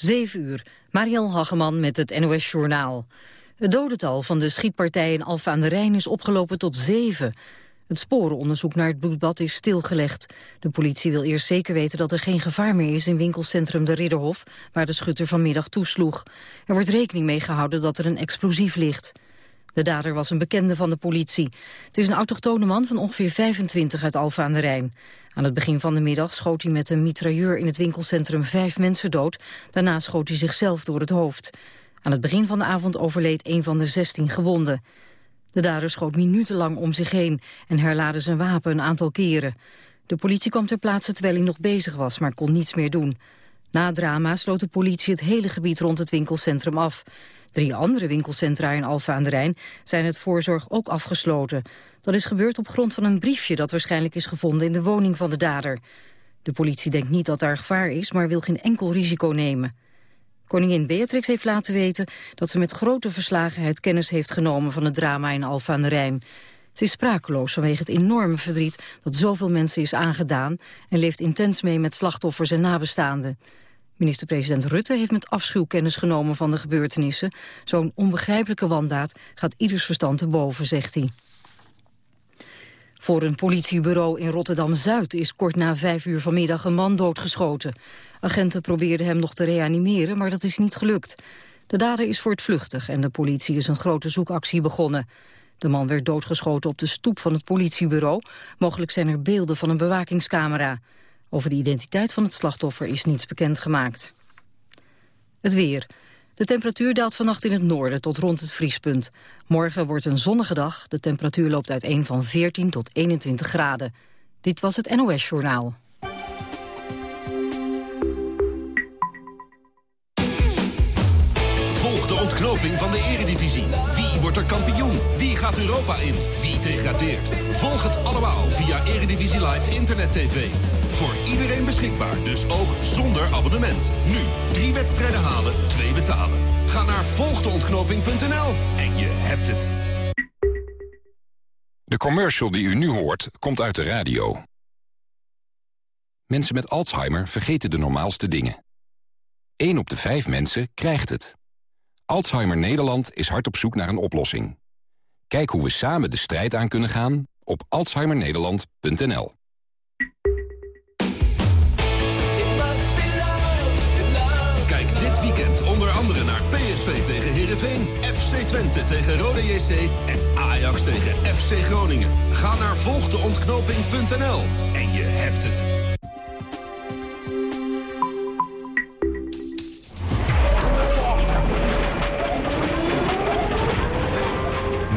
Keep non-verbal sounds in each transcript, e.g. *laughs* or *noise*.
7 uur, Mariel Hageman met het NOS Journaal. Het dodental van de schietpartij in Alfa aan de Rijn is opgelopen tot 7. Het sporenonderzoek naar het bloedbad is stilgelegd. De politie wil eerst zeker weten dat er geen gevaar meer is in winkelcentrum De Ridderhof, waar de schutter vanmiddag toesloeg. Er wordt rekening mee gehouden dat er een explosief ligt. De dader was een bekende van de politie. Het is een autochtone man van ongeveer 25 uit Alfa aan de Rijn. Aan het begin van de middag schoot hij met een mitrailleur in het winkelcentrum vijf mensen dood. Daarna schoot hij zichzelf door het hoofd. Aan het begin van de avond overleed een van de 16 gewonden. De dader schoot minutenlang om zich heen en herlaadde zijn wapen een aantal keren. De politie kwam ter plaatse terwijl hij nog bezig was, maar kon niets meer doen. Na drama sloot de politie het hele gebied rond het winkelcentrum af. Drie andere winkelcentra in Alfa aan de Rijn zijn het voorzorg ook afgesloten. Dat is gebeurd op grond van een briefje dat waarschijnlijk is gevonden in de woning van de dader. De politie denkt niet dat daar gevaar is, maar wil geen enkel risico nemen. Koningin Beatrix heeft laten weten dat ze met grote verslagenheid kennis heeft genomen van het drama in Alfa aan de Rijn. Ze is sprakeloos vanwege het enorme verdriet dat zoveel mensen is aangedaan en leeft intens mee met slachtoffers en nabestaanden. Minister-president Rutte heeft met afschuw kennis genomen van de gebeurtenissen. Zo'n onbegrijpelijke wandaad gaat ieders verstand te boven, zegt hij. Voor een politiebureau in Rotterdam-Zuid is kort na vijf uur vanmiddag een man doodgeschoten. Agenten probeerden hem nog te reanimeren, maar dat is niet gelukt. De dader is voortvluchtig en de politie is een grote zoekactie begonnen. De man werd doodgeschoten op de stoep van het politiebureau. Mogelijk zijn er beelden van een bewakingscamera. Over de identiteit van het slachtoffer is niets bekend gemaakt. Het weer. De temperatuur daalt vannacht in het noorden tot rond het vriespunt. Morgen wordt een zonnige dag. De temperatuur loopt uiteen van 14 tot 21 graden. Dit was het NOS Journaal. Ontknoping van de eredivisie. Wie wordt er kampioen? Wie gaat Europa in? Wie degradeert? Volg het allemaal via Eredivisie Live Internet TV. Voor iedereen beschikbaar, dus ook zonder abonnement. Nu, drie wedstrijden halen, twee betalen. Ga naar volgdeontknoping.nl en je hebt het. De commercial die u nu hoort, komt uit de radio. Mensen met Alzheimer vergeten de normaalste dingen. 1 op de 5 mensen krijgt het. Alzheimer Nederland is hard op zoek naar een oplossing. Kijk hoe we samen de strijd aan kunnen gaan op alzheimernederland.nl. Kijk dit weekend onder andere naar PSV tegen Heerenveen, FC Twente tegen Rode JC en Ajax tegen FC Groningen. Ga naar volgdeontknoping.nl en je hebt het.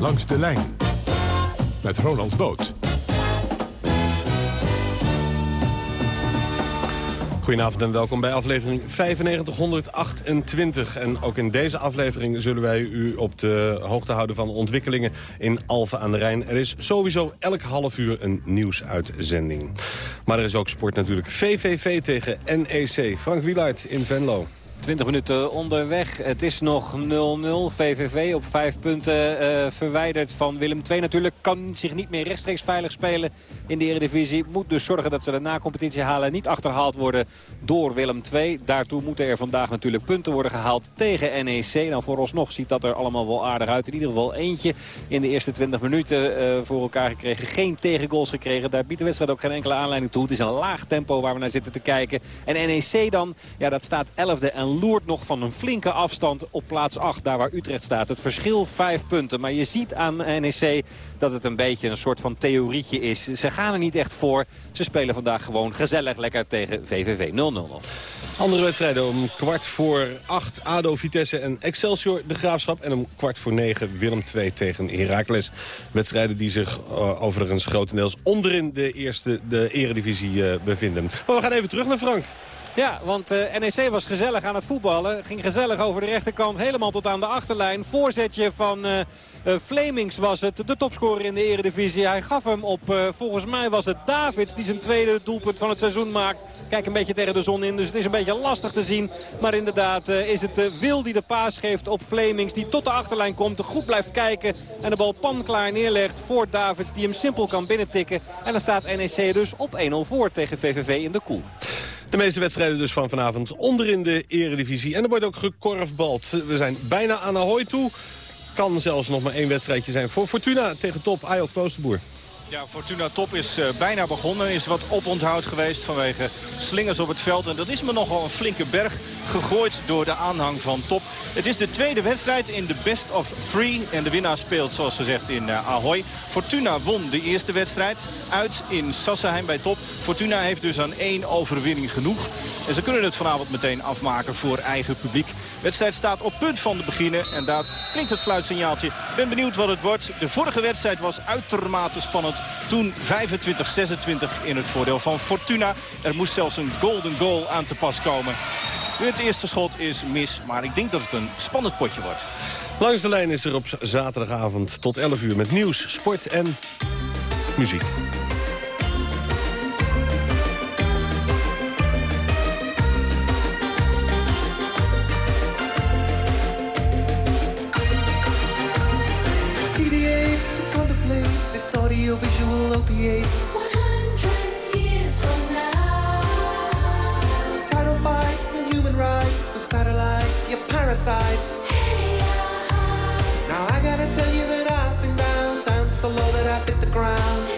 Langs de lijn met Ronald Boot. Goedenavond en welkom bij aflevering 9528. En ook in deze aflevering zullen wij u op de hoogte houden van ontwikkelingen in Alphen aan de Rijn. Er is sowieso elk half uur een nieuwsuitzending. Maar er is ook sport natuurlijk. VVV tegen NEC. Frank Wielaert in Venlo. 20 minuten onderweg. Het is nog 0-0. VVV op vijf punten uh, verwijderd van Willem II. Natuurlijk kan zich niet meer rechtstreeks veilig spelen in de Eredivisie. Moet dus zorgen dat ze de na-competitie halen en niet achterhaald worden door Willem II. Daartoe moeten er vandaag natuurlijk punten worden gehaald tegen NEC. Nou, vooralsnog ziet dat er allemaal wel aardig uit. In ieder geval eentje in de eerste 20 minuten uh, voor elkaar gekregen. Geen tegengoals gekregen. Daar biedt de wedstrijd ook geen enkele aanleiding toe. Het is een laag tempo waar we naar zitten te kijken. En NEC dan, ja dat staat 11e en loert nog van een flinke afstand op plaats 8. Daar waar Utrecht staat. Het verschil 5 punten. Maar je ziet aan NEC dat het een beetje een soort van theorietje is. Ze gaan er niet echt voor. Ze spelen vandaag gewoon gezellig lekker tegen VVV 0-0. Andere wedstrijden om kwart voor acht. ADO, Vitesse en Excelsior, de Graafschap. En om kwart voor negen Willem II tegen Heracles. Wedstrijden die zich uh, overigens grotendeels onderin de eerste de eredivisie uh, bevinden. Maar we gaan even terug naar Frank. Ja, want uh, NEC was gezellig aan het voetballen. Ging gezellig over de rechterkant helemaal tot aan de achterlijn. Voorzetje van uh, Flemings was het, de topscorer in de eredivisie. Hij gaf hem op, volgens mij was het Davids die zijn tweede doelpunt van het seizoen maakt. Kijk een beetje tegen de zon in, dus het is een beetje lastig te zien. Maar inderdaad is het Wil die de paas geeft op Flemings. Die tot de achterlijn komt, goed blijft kijken. En de bal panklaar neerlegt voor Davids die hem simpel kan binnentikken. En dan staat NEC dus op 1-0 voor tegen VVV in de koel. De meeste wedstrijden dus van vanavond onder in de eredivisie. En er wordt ook gekorfbald. We zijn bijna aan Ahoy toe. Kan zelfs nog maar één wedstrijdje zijn voor Fortuna tegen top Kloosterboer. Ja, Fortuna Top is uh, bijna begonnen. Is wat oponthoud geweest vanwege slingers op het veld. En dat is me nogal een flinke berg gegooid door de aanhang van Top. Het is de tweede wedstrijd in de best of three. En de winnaar speelt, zoals gezegd, in uh, Ahoy. Fortuna won de eerste wedstrijd uit in Sassenheim bij Top. Fortuna heeft dus aan één overwinning genoeg. En ze kunnen het vanavond meteen afmaken voor eigen publiek. Wedstrijd staat op punt van te beginnen. En daar klinkt het fluitsignaaltje. Ik ben benieuwd wat het wordt. De vorige wedstrijd was uitermate spannend. Toen 25-26 in het voordeel van Fortuna. Er moest zelfs een golden goal aan te pas komen. Het eerste schot is mis, maar ik denk dat het een spannend potje wordt. Langs de lijn is er op zaterdagavond tot 11 uur met nieuws, sport en muziek. Audiovisual opiate. 100 years from now. Title fights and human rights for satellites, your parasites. Hey, uh, now I gotta tell you that I've been down, down so low that I've hit the ground.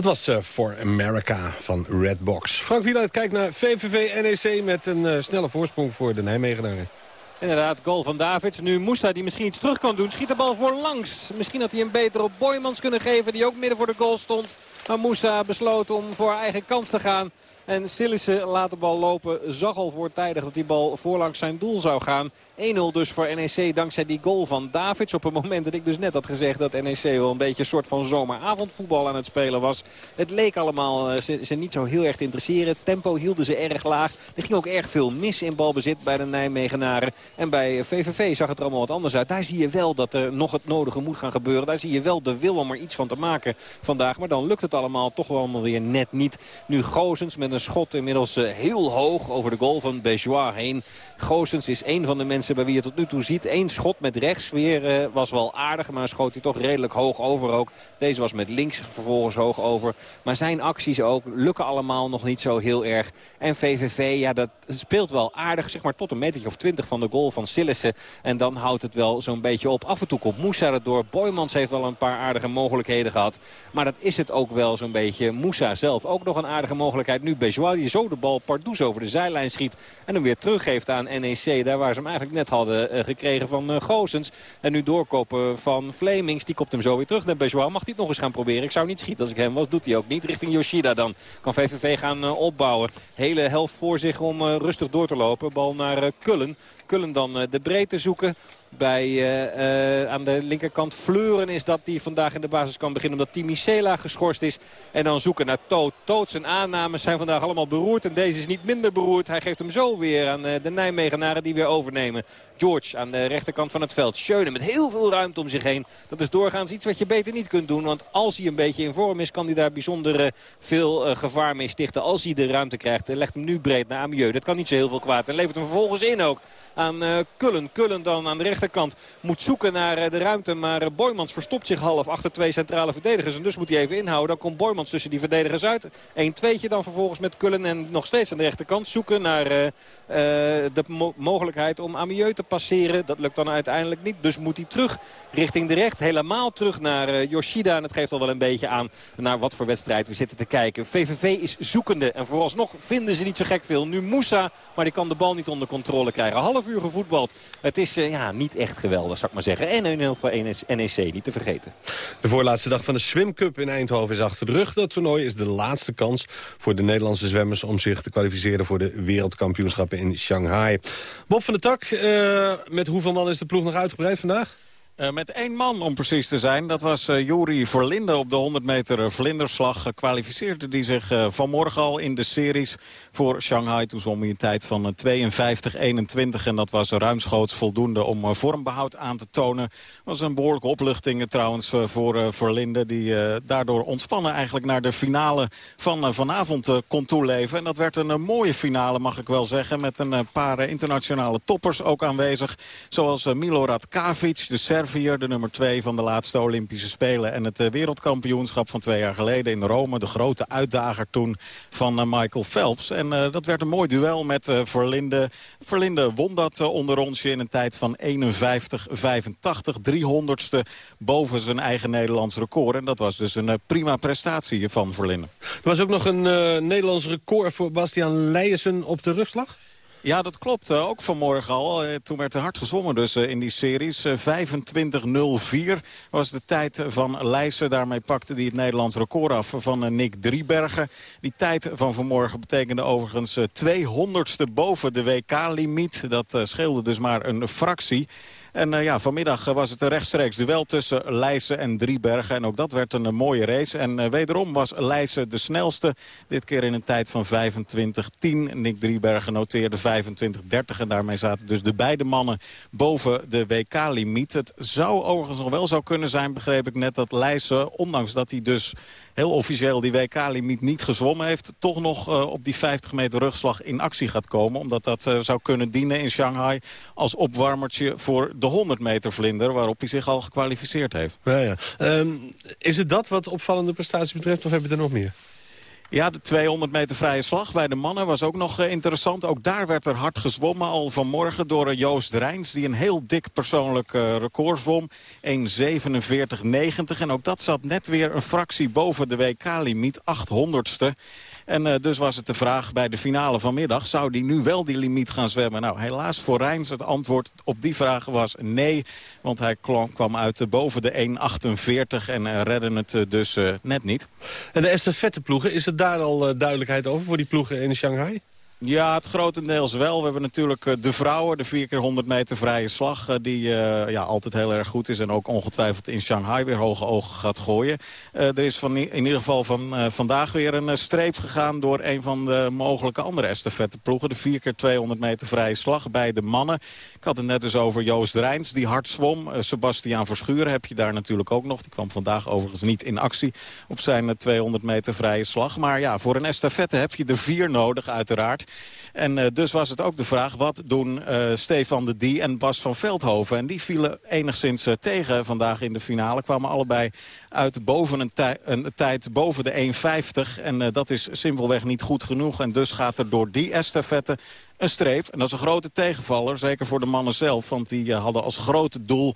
Dat was uh, For America van Redbox. Frank Wieluid kijkt naar VVV-NEC met een uh, snelle voorsprong voor de Nijmegenaren. Inderdaad, goal van Davids. Nu Moussa die misschien iets terug kan doen. Schiet de bal voor langs. Misschien had hij een beter op Boymans kunnen geven. Die ook midden voor de goal stond. Maar Moussa besloot om voor eigen kans te gaan. En Sillissen laat de bal lopen. Zag al voortijdig dat die bal voorlangs zijn doel zou gaan. 1-0 dus voor NEC dankzij die goal van Davids. Op het moment dat ik dus net had gezegd dat NEC wel een beetje een soort van zomeravondvoetbal aan het spelen was. Het leek allemaal uh, ze, niet zo heel erg te interesseren. Tempo hielden ze erg laag. Er ging ook erg veel mis in balbezit bij de Nijmegenaren. En bij VVV zag het er allemaal wat anders uit. Daar zie je wel dat er nog het nodige moet gaan gebeuren. Daar zie je wel de wil om er iets van te maken vandaag. Maar dan lukt het allemaal toch wel weer net niet. Nu Gozens met een schot inmiddels uh, heel hoog over de goal van Bejois heen. Gozens is een van de mensen bij wie je tot nu toe ziet. Eén schot met rechts weer uh, was wel aardig, maar schoot hij toch redelijk hoog over ook. Deze was met links vervolgens hoog over. Maar zijn acties ook lukken allemaal nog niet zo heel erg. En VVV, ja, dat speelt wel aardig, zeg maar tot een metertje of twintig van de goal van Sillissen. En dan houdt het wel zo'n beetje op. Af en toe komt Moussa er door. Boymans heeft wel een paar aardige mogelijkheden gehad. Maar dat is het ook wel zo'n beetje. Moussa zelf ook nog een aardige mogelijkheid. Nu Bejois die zo de bal pardoes over de zijlijn schiet. En hem weer teruggeeft aan NEC. Daar waar ze hem eigenlijk net hadden uh, gekregen van uh, Goosens. En nu doorkopen van Flemings. Die kopt hem zo weer terug naar Bejois. Mag hij het nog eens gaan proberen? Ik zou niet schieten als ik hem was. Doet hij ook niet. Richting Yoshida dan. Kan VVV gaan uh, opbouwen. Hele helft voor zich om rustig door te lopen. Bal naar Kullen. Kullen dan de breedte zoeken bij, uh, uh, aan de linkerkant Fleuren is dat die vandaag in de basis kan beginnen. Omdat Timicela geschorst is. En dan zoeken naar Toot. Toot zijn aannames zijn vandaag allemaal beroerd. En deze is niet minder beroerd. Hij geeft hem zo weer aan uh, de Nijmegenaren die weer overnemen. George aan de rechterkant van het veld. Schöne met heel veel ruimte om zich heen. Dat is doorgaans iets wat je beter niet kunt doen. Want als hij een beetje in vorm is, kan hij daar bijzonder veel gevaar mee stichten. Als hij de ruimte krijgt, legt hem nu breed naar Amieux. Dat kan niet zo heel veel kwaad. En levert hem vervolgens in ook aan Kullen. Kullen dan aan de rechterkant moet zoeken naar de ruimte. Maar Boymans verstopt zich half achter twee centrale verdedigers. En dus moet hij even inhouden. Dan komt Boymans tussen die verdedigers uit. 1-2'tje dan vervolgens met Kullen. En nog steeds aan de rechterkant zoeken naar de mo mogelijkheid om Amieux te passeren. Dat lukt dan uiteindelijk niet. Dus moet hij terug richting de recht. Helemaal terug naar Yoshida. En het geeft al wel een beetje aan naar wat voor wedstrijd we zitten te kijken. VVV is zoekende. En vooralsnog vinden ze niet zo gek veel. Nu Moussa, maar die kan de bal niet onder controle krijgen. Half gevoetbald. Het is ja, niet echt geweldig, zou ik maar zeggen. En een heel veel NEC, niet te vergeten. De voorlaatste dag van de Swim Cup in Eindhoven is achter de rug. Dat toernooi is de laatste kans voor de Nederlandse zwemmers... om zich te kwalificeren voor de wereldkampioenschappen in Shanghai. Bob van der Tak, uh, met hoeveel man is de ploeg nog uitgebreid vandaag? Uh, met één man om precies te zijn. Dat was uh, Juri Verlinde op de 100 meter vlinderslag. Kwalificeerde die zich vanmorgen al in de series voor Shanghai. Toen zwom hij een tijd van 52-21. En dat was ruimschoots voldoende om vormbehoud aan te tonen. was een behoorlijke opluchting trouwens voor Verlinde. Die daardoor ontspannen eigenlijk naar de finale van vanavond kon toeleven. En dat werd een mooie finale mag ik wel zeggen. Met een paar internationale toppers ook aanwezig. Zoals Milorad Kavic, de Serv de nummer 2 van de laatste Olympische Spelen. En het wereldkampioenschap van twee jaar geleden in Rome. De grote uitdager toen van Michael Phelps. En uh, dat werd een mooi duel met uh, Verlinde. Verlinde won dat uh, onder onsje in een tijd van 51-85. 300ste boven zijn eigen Nederlands record. En dat was dus een prima prestatie van Verlinde. Er was ook nog een Nederlands record voor Bastiaan Leijensen op de rugslag? Ja, dat klopt. ook vanmorgen al. toen werd er hard gezwommen dus in die series. 25.04 was de tijd van Leijsen. Daarmee pakte hij het Nederlands record af van Nick Driebergen. Die tijd van vanmorgen betekende overigens 200ste boven de WK-limiet. Dat scheelde dus maar een fractie. En uh, ja, vanmiddag was het een rechtstreeks duel tussen Leijsen en Driebergen. En ook dat werd een, mooie race. En wederom was Leijsen de snelste. Dit keer in een tijd van 25-10. Nick Driebergen noteerde 25-30. En daarmee zaten dus de beide mannen boven de WK-limiet. Het zou overigens nog wel zo kunnen zijn, begreep ik net, dat Leijsen, ondanks dat hij dus heel officieel die WK-limiet niet gezwommen heeft... toch nog uh, op die 50 meter rugslag in actie gaat komen. Omdat dat uh, zou kunnen dienen in Shanghai als opwarmertje voor de 100 meter vlinder... waarop hij zich al gekwalificeerd heeft. Ja, ja. Um, is het dat wat opvallende prestaties betreft of hebben we er nog meer? Ja, de 200 meter vrije slag bij de mannen was ook nog eh, interessant. Ook daar werd er hard gezwommen al vanmorgen door eh, Joost Rijns... die een heel dik persoonlijk uh, record zwom. 1.47.90. En ook dat zat net weer een fractie boven de WK-limiet. 800ste. En uh, dus was het de vraag bij de finale vanmiddag... zou die nu wel die limiet gaan zwemmen? Nou, helaas voor Rijns het antwoord op die vraag was nee. Want hij kwam uit uh, boven de 1,48 en uh, redde het dus net niet. En de estafetteploegen, is er daar al duidelijkheid over voor die ploegen in Shanghai? Ja, het grotendeels wel. We hebben natuurlijk uh, de vrouwen, de 4 keer 100 meter vrije slag... Uh, die uh, ja, altijd heel erg goed is en ook ongetwijfeld in Shanghai weer hoge ogen gaat gooien. er is van, in ieder geval van vandaag weer een streep gegaan... door een van de mogelijke andere estafetteploegen. De 4 keer 200 meter vrije slag bij de mannen. Ik had het net dus over Joost Rijns, die hard zwom. Sebastiaan Verschuren heb je daar natuurlijk ook nog. Die kwam vandaag overigens niet in actie op zijn 200 meter vrije slag. Maar ja, voor een estafette heb je er vier nodig uiteraard. En uh, dus was het ook de vraag, wat doen uh, Stefan de Die en Bas van Veldhoven? En die vielen enigszins tegen vandaag in de finale. Kwamen allebei uit boven een, een tijd boven de 1,50. En dat is simpelweg niet goed genoeg. En dus gaat er door die estafette een streep. En dat is een grote tegenvaller, zeker voor de mannen zelf. Want die uh, hadden als grote doel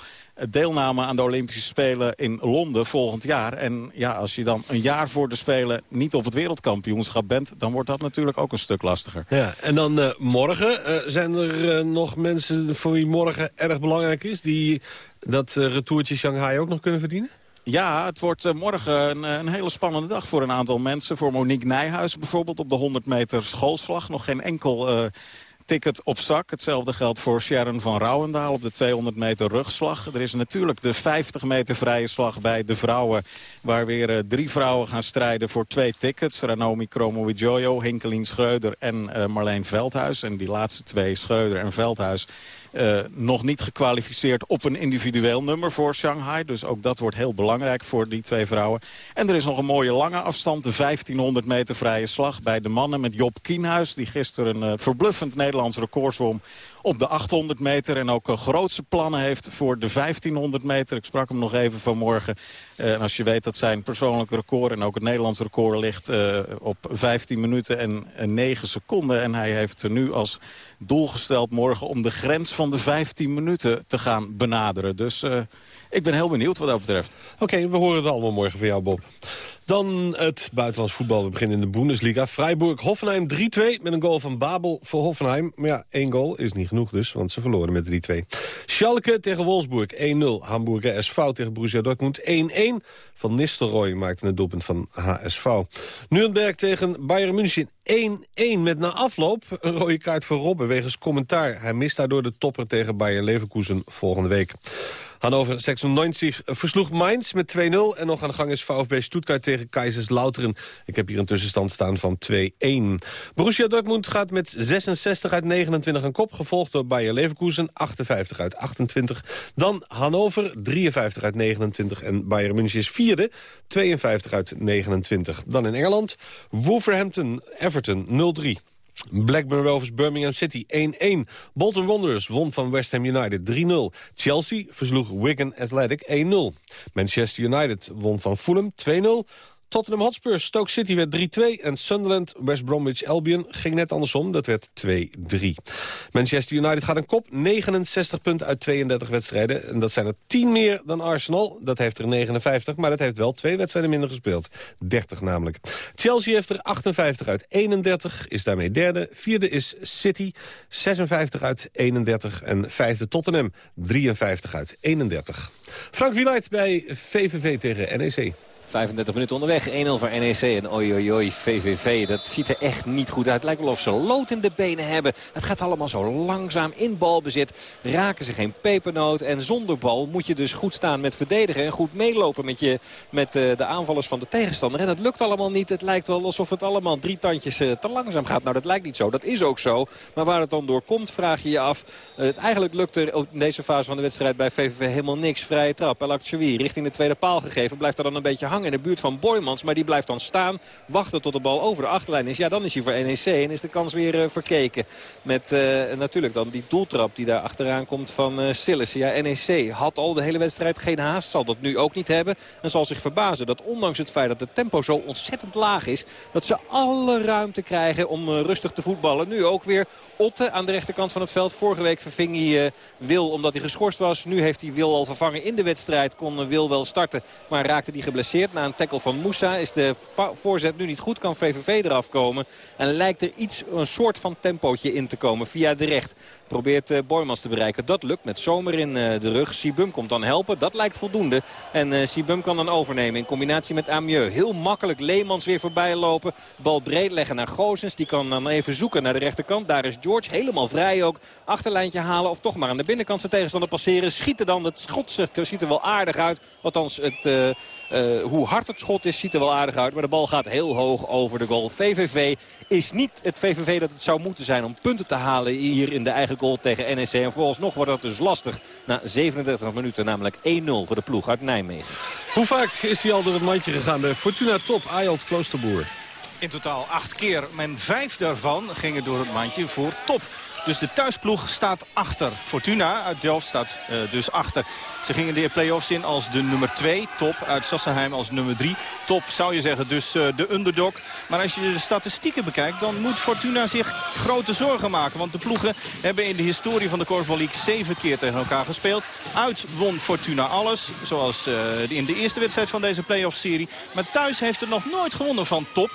deelname aan de Olympische Spelen in Londen volgend jaar. En ja, als je dan een jaar voor de Spelen niet op het wereldkampioenschap bent... dan wordt dat natuurlijk ook een stuk lastiger. Ja, en dan morgen. Uh, zijn er nog mensen voor wie morgen erg belangrijk is... die dat retourtje Shanghai ook nog kunnen verdienen? Ja, het wordt morgen een, een, hele spannende dag voor een aantal mensen. Voor Monique Nijhuis bijvoorbeeld op de 100 meter schoolslag. Nog geen enkel uh, ticket op zak. Hetzelfde geldt voor Sharon van Rouwendaal op de 200 meter rugslag. Er is natuurlijk de 50 meter vrije slag bij de vrouwen... waar weer uh, drie vrouwen gaan strijden voor twee tickets. Ranomi Kromowidjojo, Hinkelien Schreuder en uh, Marleen Veldhuis. En die laatste twee, Schreuder en Veldhuis... Uh, nog niet gekwalificeerd op een individueel nummer voor Shanghai. Dus ook dat wordt heel belangrijk voor die twee vrouwen. En er is nog een mooie lange afstand. De 1500 meter vrije slag bij de mannen met Job Kienhuis. Die gisteren een verbluffend Nederlands record zwom op de 800 meter. En ook uh, grootse plannen heeft voor de 1500 meter. Ik sprak hem nog even vanmorgen. Uh, en als je weet dat zijn persoonlijke record en ook het Nederlands record ligt uh, op 15 minuten en, en 9 seconden. En hij heeft nu als doel gesteld morgen om de grens van de 15 minuten te gaan benaderen. Dus ik ben heel benieuwd wat dat betreft. Oké, we horen het allemaal morgen van jou, Bob. Dan het buitenlands voetbal. We beginnen in de Bundesliga. Freiburg-Hoffenheim 3-2 met een goal van Babel voor Hoffenheim. Maar ja, één goal is niet genoeg dus, want ze verloren met 3-2. Schalke tegen Wolfsburg 1-0. Hamburger SV tegen Borussia Dortmund 1-1. Van Nistelrooy maakte het doelpunt van HSV. Nuremberg tegen Bayern München 1-1 met na afloop een rode kaart voor Robben wegens commentaar. Hij mist daardoor de topper tegen Bayern Leverkusen volgende week. Hannover 96 versloeg Mainz met 2-0. En nog aan de gang is VfB Stuttgart tegen Kaiserslautern. Ik heb hier een tussenstand staan van 2-1. Borussia Dortmund gaat met 66 uit 29 een kop. Gevolgd door Bayer Leverkusen 58 uit 28. Dan Hannover 53 uit 29. En Bayern München is vierde 52 uit 29. Dan in Engeland Wolverhampton Everton 0-3. Blackburn Rovers Birmingham City 1-1. Bolton Wanderers won van West Ham United 3-0. Chelsea versloeg Wigan Athletic 1-0. Manchester United won van Fulham 2-0. Tottenham Hotspur, Stoke City werd 3-2... en Sunderland, West Bromwich Albion ging net andersom. Dat werd 2-3. Manchester United gaat een kop, 69 punten uit 32 wedstrijden. En dat zijn er 10 meer dan Arsenal. Dat heeft er 59, maar dat heeft wel twee wedstrijden minder gespeeld. 30 namelijk. Chelsea heeft er 58 uit 31, is daarmee derde. Vierde is City, 56 uit 31. En vijfde Tottenham, 53 uit 31. Frank Wieluid bij VVV tegen NEC. 35 minuten onderweg. 1-0 voor NEC en oi, VVV. Dat ziet er echt niet goed uit. Het lijkt wel of ze lood in de benen hebben. Het gaat allemaal zo langzaam in balbezit. Raken ze geen pepernoot. En zonder bal moet je dus goed staan met verdedigen. En goed meelopen met, je, met uh, de aanvallers van de tegenstander. En dat lukt allemaal niet. Het lijkt wel alsof het allemaal drie tandjes uh, te langzaam gaat. Nou, dat lijkt niet zo. Dat is ook zo. Maar waar het dan door komt, vraag je je af. Uh, eigenlijk lukt er in deze fase van de wedstrijd bij VVV helemaal niks. Vrije trap. El richting de tweede paal gegeven. Blijft er dan een beetje in de buurt van Boymans. Maar die blijft dan staan, wachten tot de bal over de achterlijn is. Ja, dan is hij voor NEC en is de kans weer uh, verkeken. Met uh, natuurlijk dan die doeltrap die daar achteraan komt van uh. Ja, NEC had al de hele wedstrijd geen haast. Zal dat nu ook niet hebben. En zal zich verbazen dat ondanks het feit dat het tempo zo ontzettend laag is... dat ze alle ruimte krijgen om rustig te voetballen. Nu ook weer Otte aan de rechterkant van het veld. Vorige week verving hij Wil omdat hij geschorst was. Nu heeft hij Wil al vervangen in de wedstrijd. Kon Wil wel starten, maar raakte hij geblesseerd. Na een tackle van Moussa is de voorzet nu niet goed. Kan VVV eraf komen. En lijkt er iets, een soort van tempootje in te komen via de recht. Probeert uh, Boymans te bereiken. Dat lukt met Zomer in de rug. Sibum komt dan helpen. Dat lijkt voldoende. En Sibum kan dan overnemen in combinatie met Amieux. Heel makkelijk Leemans weer voorbij lopen. Bal breed leggen naar Gozens. Die kan dan even zoeken naar de rechterkant. Daar is George helemaal vrij ook. Achterlijntje halen of toch maar aan de binnenkant zijn tegenstander passeren. Schieten dan. Het schot ziet er wel aardig uit. Althans, het, uh, hoe hard het schot is, ziet er wel aardig uit. Maar de bal gaat heel hoog over de goal. VVV is niet het VVV dat het zou moeten zijn om punten te halen hier in de eigen goal tegen NEC. En vooralsnog wordt dat dus lastig na 37 minuten. Namelijk 1-0 voor de ploeg uit Nijmegen. Hoe vaak is hij al door het mandje gegaan? De Fortuna Top, Ayot Kloosterboer. In totaal acht keer. Men vijf daarvan gingen door het mandje voor top. Dus de thuisploeg staat achter. Fortuna uit Delft staat uh, dus achter. Ze gingen de play-offs in als de nummer 2. Top uit Sassenheim als nummer 3. Top zou je zeggen dus uh, de underdog. Maar als je de statistieken bekijkt dan moet Fortuna zich grote zorgen maken. Want de ploegen hebben in de historie van de Korfbal League 7 keer tegen elkaar gespeeld. Uit won Fortuna alles. Zoals uh, in de eerste wedstrijd van deze play-off serie. Maar thuis heeft het nog nooit gewonnen van Top.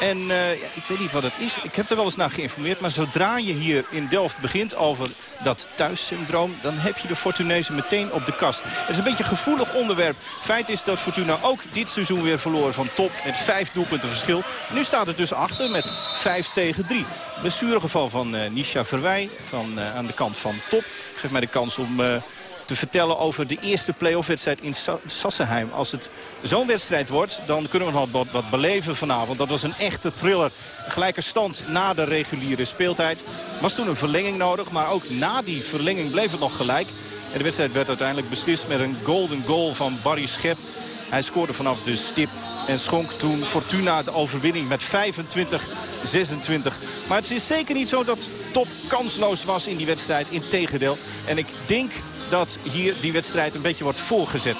En ja, ik weet niet wat het is. Ik heb er wel eens naar geïnformeerd. Maar zodra je hier in Delft begint over dat thuissyndroom... dan heb je de Fortunezen meteen op de kast. Het is een beetje een gevoelig onderwerp. Feit is dat Fortuna ook dit seizoen weer verloren van top. Met vijf doelpunten verschil. Nu staat het dus achter met vijf tegen drie. Blessuregeval van uh, Nisha Verwij van, uh, aan de kant van top. Geeft mij de kans om te vertellen over de eerste play-off-wedstrijd in Sassenheim. Als het zo'n wedstrijd wordt, dan kunnen we nog wat, beleven vanavond. Dat was een echte thriller. Gelijke stand na de reguliere speeltijd. Was toen een verlenging nodig, maar ook na die verlenging bleef het nog gelijk. En de wedstrijd werd uiteindelijk beslist met een golden goal van Barry Schep. Hij scoorde vanaf de stip en schonk toen Fortuna de overwinning met 25-26. Maar het is zeker niet zo dat top kansloos was in die wedstrijd. Integendeel. En ik denk dat hier die wedstrijd een beetje wordt voorgezet.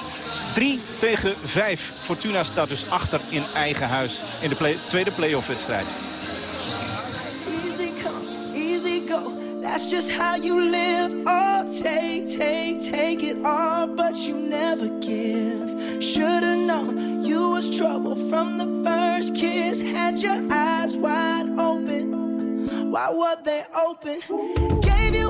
3 tegen 5. Fortuna staat dus achter in eigen huis in de play, tweede play-off wedstrijd. Easy come, easy go. That's just how you live. Oh, take, take, take it all, but you never give. Should've known you was trouble from the first kiss. Had your eyes wide open. Why were they open? Gave you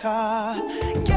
car.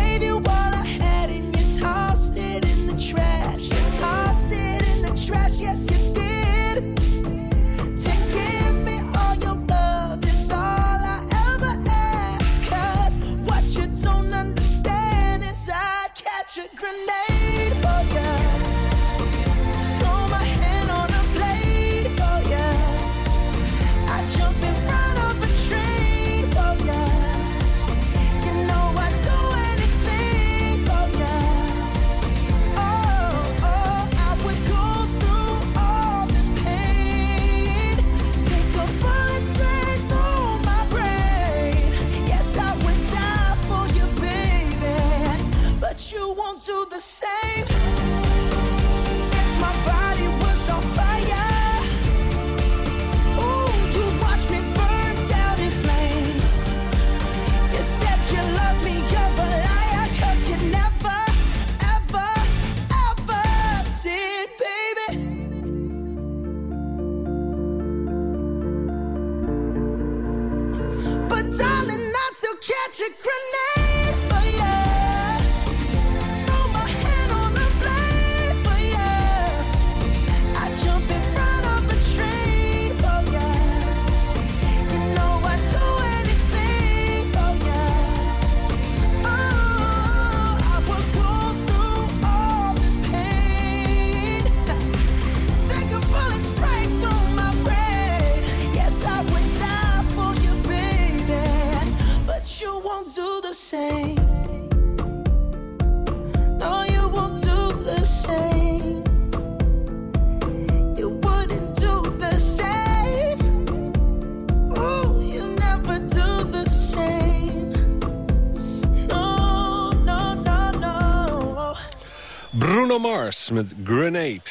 Met Grenade.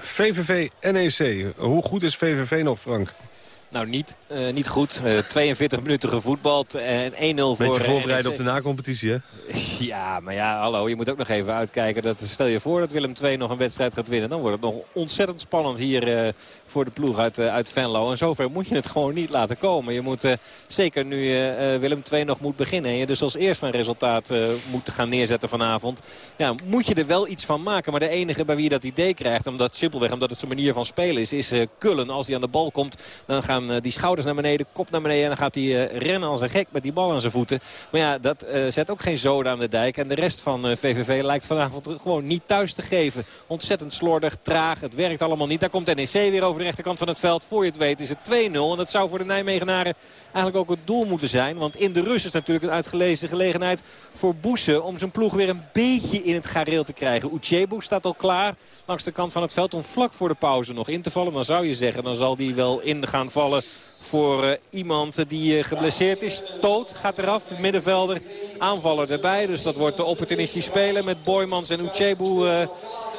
VVV NEC. Hoe goed is VVV nog, Frank? Nou, niet, eh, niet goed. Eh, 42 minuten gevoetbald en 1-0 voor Beetje eh, voorbereid NEC. op de nacompetitie, hè? *laughs* Ja, maar ja, hallo, je moet ook nog even uitkijken. Dat, stel je voor dat Willem II nog een wedstrijd gaat winnen. Dan wordt het nog ontzettend spannend hier eh, voor de ploeg uit, eh, uit Venlo. En zover moet je het gewoon niet laten komen. Je moet, eh, zeker nu eh, eh, Willem II nog moet beginnen. En je dus als eerste een resultaat eh, moet gaan neerzetten vanavond. Ja, moet je er wel iets van maken. Maar de enige bij wie je dat idee krijgt, omdat, simpelweg omdat het zijn manier van spelen is, is eh, Kullen. Als hij aan de bal komt, dan gaan eh, die schouders naar beneden, kop naar beneden. En dan gaat hij eh, rennen als een gek met die bal aan zijn voeten. Maar ja, dat eh, zet ook geen zoden aan de dijk. En de rest van VVV lijkt vanavond gewoon niet thuis te geven. Ontzettend slordig, traag. Het werkt allemaal niet. Daar komt NEC weer over de rechterkant van het veld. Voor je het weet is het 2-0. En dat zou voor de Nijmegenaren eigenlijk ook het doel moeten zijn. Want in de rust is natuurlijk een uitgelezen gelegenheid voor Boesen... om zijn ploeg weer een beetje in het gareel te krijgen. Uchebu staat al klaar langs de kant van het veld om vlak voor de pauze nog in te vallen. Dan zou je zeggen, dan zal die wel in gaan vallen voor eh, iemand die eh, geblesseerd is. Toot gaat eraf, middenvelder, aanvaller erbij. Dus dat wordt de opportunistisch spelen met Boymans en Uchebu eh,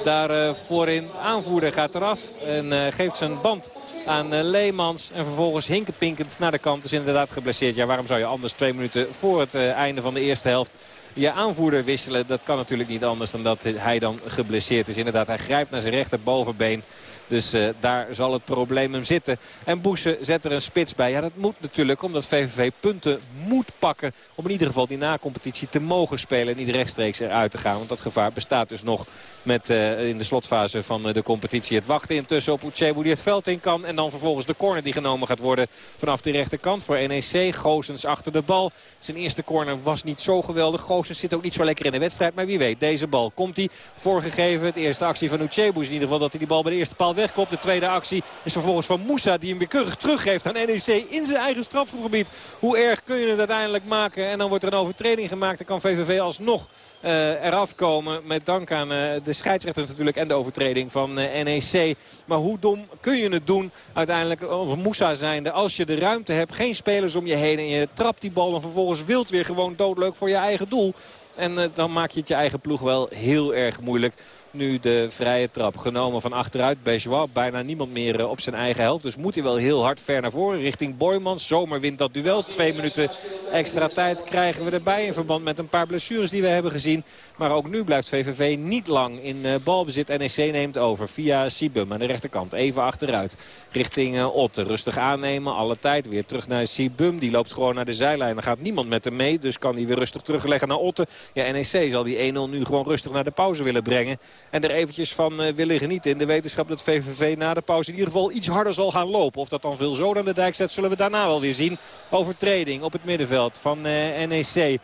daar voorin. Aanvoerder gaat eraf en geeft zijn band aan Leemans. En vervolgens hinkenpinkend naar de kant. Dus inderdaad geblesseerd. Ja, waarom zou je anders twee minuten voor het einde van de eerste helft je aanvoerder wisselen. Dat kan natuurlijk niet anders dan dat hij dan geblesseerd is. Inderdaad, hij grijpt naar zijn rechterbovenbeen. Dus eh, daar zal het probleem hem zitten. En Boesen zet er een spits bij. Ja, dat moet natuurlijk omdat VVV punten moet pakken. Om in ieder geval die na-competitie te mogen spelen. En niet rechtstreeks eruit te gaan. Want dat gevaar bestaat dus nog met, eh, in de slotfase van eh, de competitie. Het wachten intussen op Uchebu die het veld in kan. En dan vervolgens de corner die genomen gaat worden vanaf de rechterkant voor NEC. Goossens achter de bal. Zijn eerste corner was niet zo geweldig. Goossens zit ook niet zo lekker in de wedstrijd. Maar wie weet, deze bal komt hij voorgegeven. Het eerste actie van Uchebu is in ieder geval dat hij die bal bij de eerste paal wegkomt. De tweede actie is vervolgens van Moussa die hem weer keurig teruggeeft aan NEC in zijn eigen strafgebied. Hoe erg kun je het uiteindelijk maken? En dan wordt er een overtreding gemaakt. Dan kan VVV alsnog eh, eraf komen. Met dank aan eh, de scheidsrechter natuurlijk en de overtreding van eh, NEC. Maar hoe dom kun je het doen uiteindelijk als Moussa zijnde. Als je de ruimte hebt, geen spelers om je heen en je trapt die bal dan vervolgens wild weer gewoon doodleuk voor je eigen doel. En dan maak je het je eigen ploeg wel heel erg moeilijk. Nu de vrije trap genomen van achteruit. Bejois bijna niemand meer eh, op zijn eigen helft. Dus moet hij wel heel hard ver naar voren richting Boymans. Zomer wint dat duel. Twee minuten extra tijd krijgen we erbij. In verband met een paar blessures die we hebben gezien. Maar ook nu blijft VVV niet lang in eh, balbezit. NEC neemt over via Sibum aan de rechterkant. Even achteruit richting eh, Otte. Rustig aannemen. Alle tijd weer terug naar Sibum. Die loopt gewoon naar de zijlijn. Dan gaat niemand met hem mee. Dus kan hij weer rustig terugleggen naar Otte. Ja, NEC zal die 1-0 nu gewoon rustig naar de pauze willen brengen. En er eventjes van eh, willen genieten. In de wetenschap dat VVV na de pauze in ieder geval iets harder zal gaan lopen. Of dat dan veel zo aan de dijk zet, zullen we daarna wel weer zien. Overtreding op het middenveld van NEC.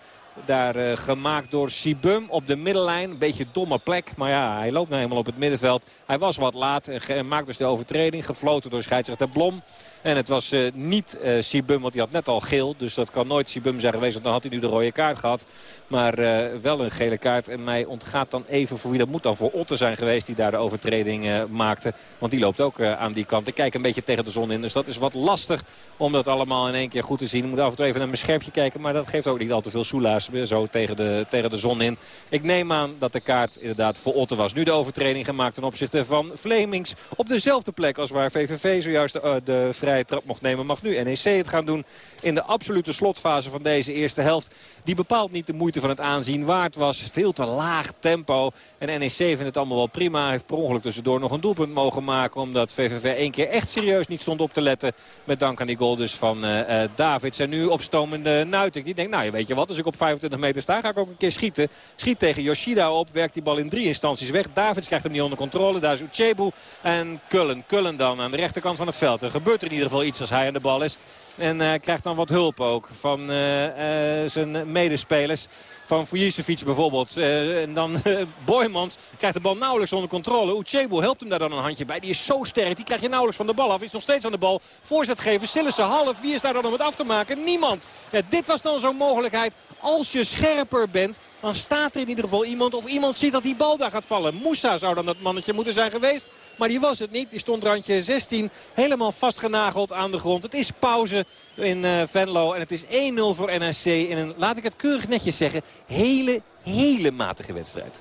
Daar eh, gemaakt door Sibum op de middenlijn. Een beetje domme plek. Maar ja, hij loopt nou helemaal op het middenveld. Hij was wat laat en en maakt dus de overtreding. Gefloten door scheidsrechter Blom. En het was eh, niet eh, Sibum, want die had net al geel. Dus dat kan nooit Sibum zijn geweest, want dan had hij nu de rode kaart gehad. Maar eh, wel een gele kaart. En mij ontgaat dan even voor wie dat moet dan voor Otte zijn geweest... die daar de overtreding maakte. Want die loopt ook aan die kant. Ik kijk een beetje tegen de zon in. Dus dat is wat lastig om dat allemaal in één keer goed te zien. Ik moet af en toe even naar mijn scherpje kijken. Maar dat geeft ook niet al te veel soelaas zo tegen de, tegen de zon in. Ik neem aan dat de kaart inderdaad voor Otte was. Nu de overtreding gemaakt ten opzichte van Vlemings. Op dezelfde plek als waar VVV zojuist de, uh, de vrije trap mocht nemen. Mag nu NEC het gaan doen in de absolute slotfase van deze eerste helft. Die bepaalt niet de moeite van het aanzien waard was. Veel te laag tempo. En NEC vindt het allemaal wel prima. Heeft per ongeluk tussendoor nog een doelpunt mogen maken. Omdat VVV één keer echt serieus niet stond op te letten. Met dank aan die goal dus van uh, uh, Davids. En nu opstomende Nuiting. Die denkt, nou weet je wat, als ik op 25 meter sta ga ik ook een keer schieten. Schiet tegen Yoshida op. Werkt die bal in drie instanties weg. Davids krijgt hem niet onder controle. Daar is Uchebu en Kullen. Kullen dan aan de rechterkant van het veld. Er gebeurt er in ieder geval iets als hij aan de bal is. En uh, krijgt dan wat hulp ook van uh, uh, zijn medespelers. Van Fujicevic bijvoorbeeld. en dan *laughs* Boymans krijgt de bal nauwelijks onder controle. Uchebu helpt hem daar dan een handje bij. Die is zo sterk. Die krijg je nauwelijks van de bal af. Is nog steeds aan de bal. Voorzet geven. Sillissen half. Wie is daar dan om het af te maken? Niemand. Ja, dit was dan zo'n mogelijkheid. Als je scherper bent, dan staat er in ieder geval iemand. Of iemand ziet dat die bal daar gaat vallen. Moussa zou dan dat mannetje moeten zijn geweest. Maar die was het niet. Die stond randje 16. Helemaal vastgenageld aan de grond. Het is pauze in uh, Venlo. En het is 1-0 voor NSC. In een, laat ik het keurig netjes zeggen, hele, hele matige wedstrijd.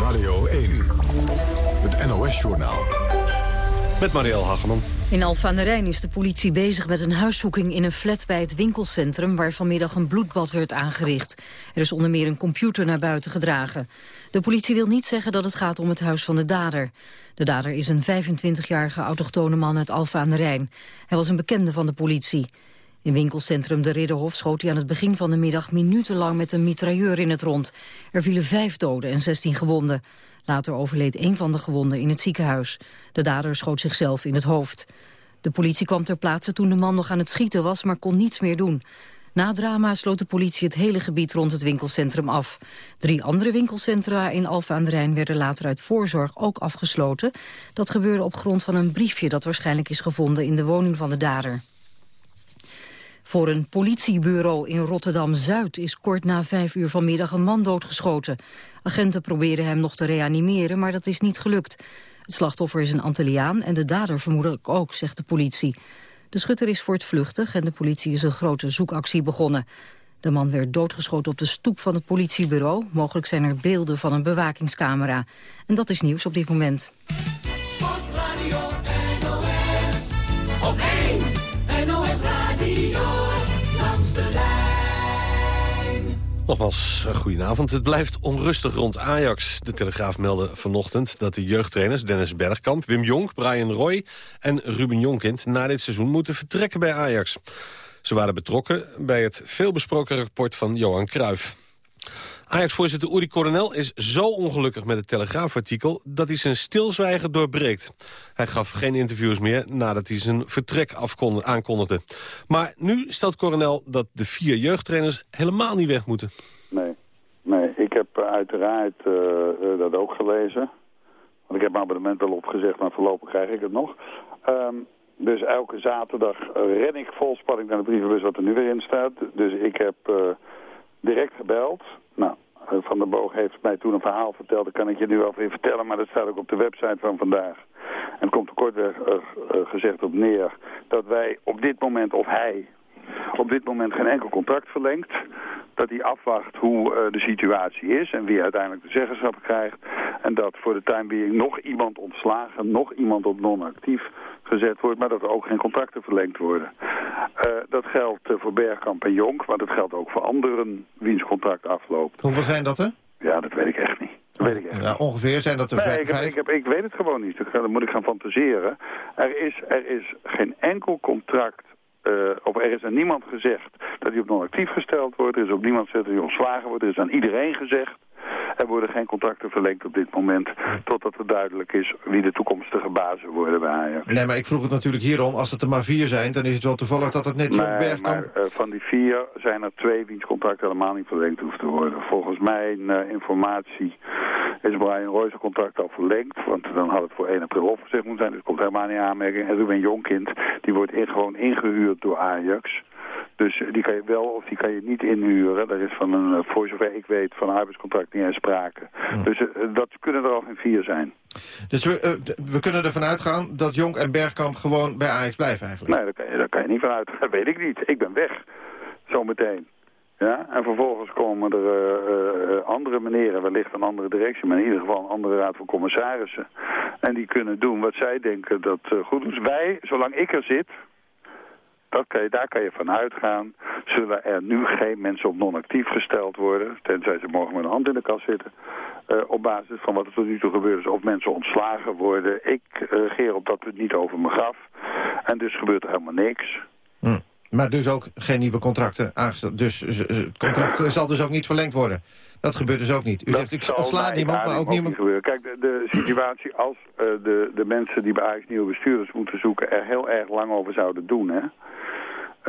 Radio 1. Het NOS-journaal. Met Marielle Hageman. In Alphen aan de Rijn is de politie bezig met een huiszoeking in een flat bij het winkelcentrum waar vanmiddag een bloedbad werd aangericht. Er is onder meer een computer naar buiten gedragen. De politie wil niet zeggen dat het gaat om het huis van de dader. De dader is een 25-jarige autochtone man uit Alphen aan de Rijn. Hij was een bekende van de politie. In winkelcentrum De Ridderhof schoot hij aan het begin van de middag minutenlang met een mitrailleur in het rond. Er vielen vijf doden en 16 gewonden. Later overleed een van de gewonden in het ziekenhuis. De dader schoot zichzelf in het hoofd. De politie kwam ter plaatse toen de man nog aan het schieten was, maar kon niets meer doen. Na drama sloot de politie het hele gebied rond het winkelcentrum af. Drie andere winkelcentra in Alphen aan de Rijn werden later uit voorzorg ook afgesloten. Dat gebeurde op grond van een briefje dat waarschijnlijk is gevonden in de woning van de dader. Voor een politiebureau in Rotterdam-Zuid is kort na vijf uur vanmiddag een man doodgeschoten. Agenten proberen hem nog te reanimeren, maar dat is niet gelukt. Het slachtoffer is een Antilliaan en de dader vermoedelijk ook, zegt de politie. De schutter is voortvluchtig en de politie is een grote zoekactie begonnen. De man werd doodgeschoten op de stoep van het politiebureau. Mogelijk zijn er beelden van een bewakingscamera. En dat is nieuws op dit moment. Sportradio NOS, op 1 NOS Radio, Nogmaals, uh, goedenavond. Het blijft onrustig rond Ajax. De Telegraaf meldde vanochtend dat de jeugdtrainers Dennis Bergkamp... Wim Jonk, Brian Roy en Ruben Jonkind... na dit seizoen moeten vertrekken bij Ajax. Ze waren betrokken bij het veelbesproken rapport van Johan Cruijff. Ajax-voorzitter Uri Coronel is zo ongelukkig met het Telegraafartikel... dat hij zijn stilzwijgen doorbreekt. Hij gaf geen interviews meer nadat hij zijn vertrek aankondigde. Maar nu stelt Coronel dat de vier jeugdtrainers helemaal niet weg moeten. Nee, nee. ik heb uiteraard uh, uh, dat ook gelezen. Want ik heb mijn abonnement wel opgezegd, maar voorlopig krijg ik het nog. Um, dus elke zaterdag ren ik vol spanning naar de brievenbus wat er nu weer in staat. Dus ik heb direct gebeld. Nou, Van der Boog heeft mij toen een verhaal verteld. Dat kan ik je nu wel vertellen, maar dat staat ook op de website van vandaag. En komt er kortweg uh, uh, gezegd op neer dat wij op dit moment, of hij, op dit moment geen enkel contract verlengt. Dat hij afwacht hoe uh, de situatie is en wie uiteindelijk de zeggenschap krijgt. En dat voor de time being nog iemand ontslagen, nog iemand op non-actief gezet wordt, maar dat er ook geen contracten verlengd worden. Uh, dat geldt uh, voor Bergkamp en Jonk, maar dat geldt ook voor anderen wiens contract afloopt. Hoeveel zijn dat er? Ja, dat weet ik echt niet. Dat weet ik echt ja, ongeveer zijn dat er nee, vijf? Ik, heb, ik, heb, ik weet het gewoon niet. Dan moet ik gaan fantaseren. Er is, er is geen enkel contract uh, er is aan niemand gezegd dat hij op non-actief gesteld wordt. Er is ook niemand gezegd dat hij ontslagen wordt. Er is aan iedereen gezegd. Er worden geen contracten verlengd op dit moment. Totdat het duidelijk is wie de toekomstige bazen worden bij Ajax. Nee, maar ik vroeg het natuurlijk hierom. Als het er maar vier zijn, dan is het wel toevallig dat het net nee, Bergkamp... maar uh, van die vier zijn er twee wiens contract helemaal niet verlengd hoeft te worden. Volgens mijn uh, informatie is Brian Roy's contract al verlengd. Want dan had het voor 1 april opgezegd moeten zijn. Dus het komt helemaal niet aanmerking. En Ruben Jonkind, die wordt in, gewoon ingehuurd door Ajax. Dus die kan je wel of die kan je niet inhuren. Daar is van een, voor zover ik weet, van een arbeidscontract niet eens sprake. Ja. Dus uh, dat kunnen er al geen vier zijn. Dus we, we kunnen ervan uitgaan dat Jonk en Bergkamp gewoon bij Ajax blijven eigenlijk? Nee, daar kan je, daar kan je niet van uitgaan. *laughs* Dat weet ik niet. Ik ben weg. Zometeen. Ja, en vervolgens komen er uh, uh, andere meneren, wellicht een andere directie, maar in ieder geval een andere raad van commissarissen. En die kunnen doen wat zij denken dat uh, goed is. Wij, zolang ik er zit, daar kan je van uitgaan, zullen er nu geen mensen op non-actief gesteld worden, tenzij ze morgen met een hand in de kast zitten, op basis van wat er tot nu toe gebeurd is, of mensen ontslagen worden. Ik regeer op dat punt niet over me graf. En dus gebeurt er helemaal niks. Maar dus ook geen nieuwe contracten aangesteld. Dus het contract zal dus ook niet verlengd worden. Dat gebeurt dus ook niet. U dat zegt, ik ontsla niemand, maar ook niemand... Kijk, de, de situatie als uh, de, de mensen die bij Ajax nieuwe bestuurders moeten zoeken... er heel erg lang over zouden doen, hè.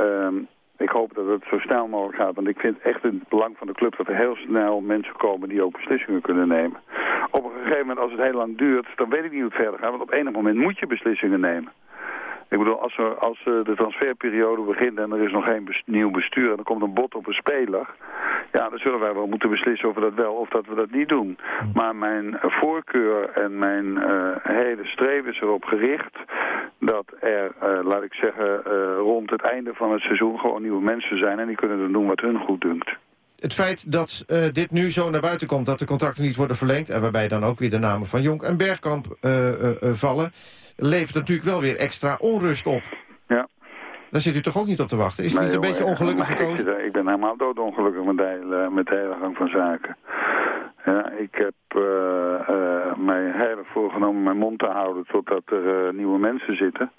Um, ik hoop dat het zo snel mogelijk gaat, want ik vind echt in het belang van de club dat er heel snel mensen komen die ook beslissingen kunnen nemen. Op een gegeven moment, als het heel lang duurt, dan weet ik niet hoe het verder gaat, want op enig moment moet je beslissingen nemen. Ik bedoel, als, we, als uh, de transferperiode begint en er is nog geen bes nieuw bestuur... en er komt een bod op een speler... ja, dan zullen wij wel moeten beslissen of we dat wel of dat we dat niet doen. Maar mijn voorkeur en mijn uh, hele streven is erop gericht... dat er, uh, laat ik zeggen, rond het einde van het seizoen gewoon nieuwe mensen zijn... en die kunnen dan doen wat hun goed dunkt het feit dat uh, dit nu zo naar buiten komt... dat de contracten niet worden verlengd... en waarbij dan ook weer de namen van Jonk en Bergkamp uh, uh, vallen... levert natuurlijk wel weer extra onrust op. Ja. Daar zit u toch ook niet op te wachten? Is het nee, niet een beetje ongelukkig gekozen? Ik, ik, ben helemaal doodongelukkig met de hele, met de hele gang van zaken. Ja, ik heb mij heilig voorgenomen mijn mond te houden... totdat er nieuwe mensen zitten.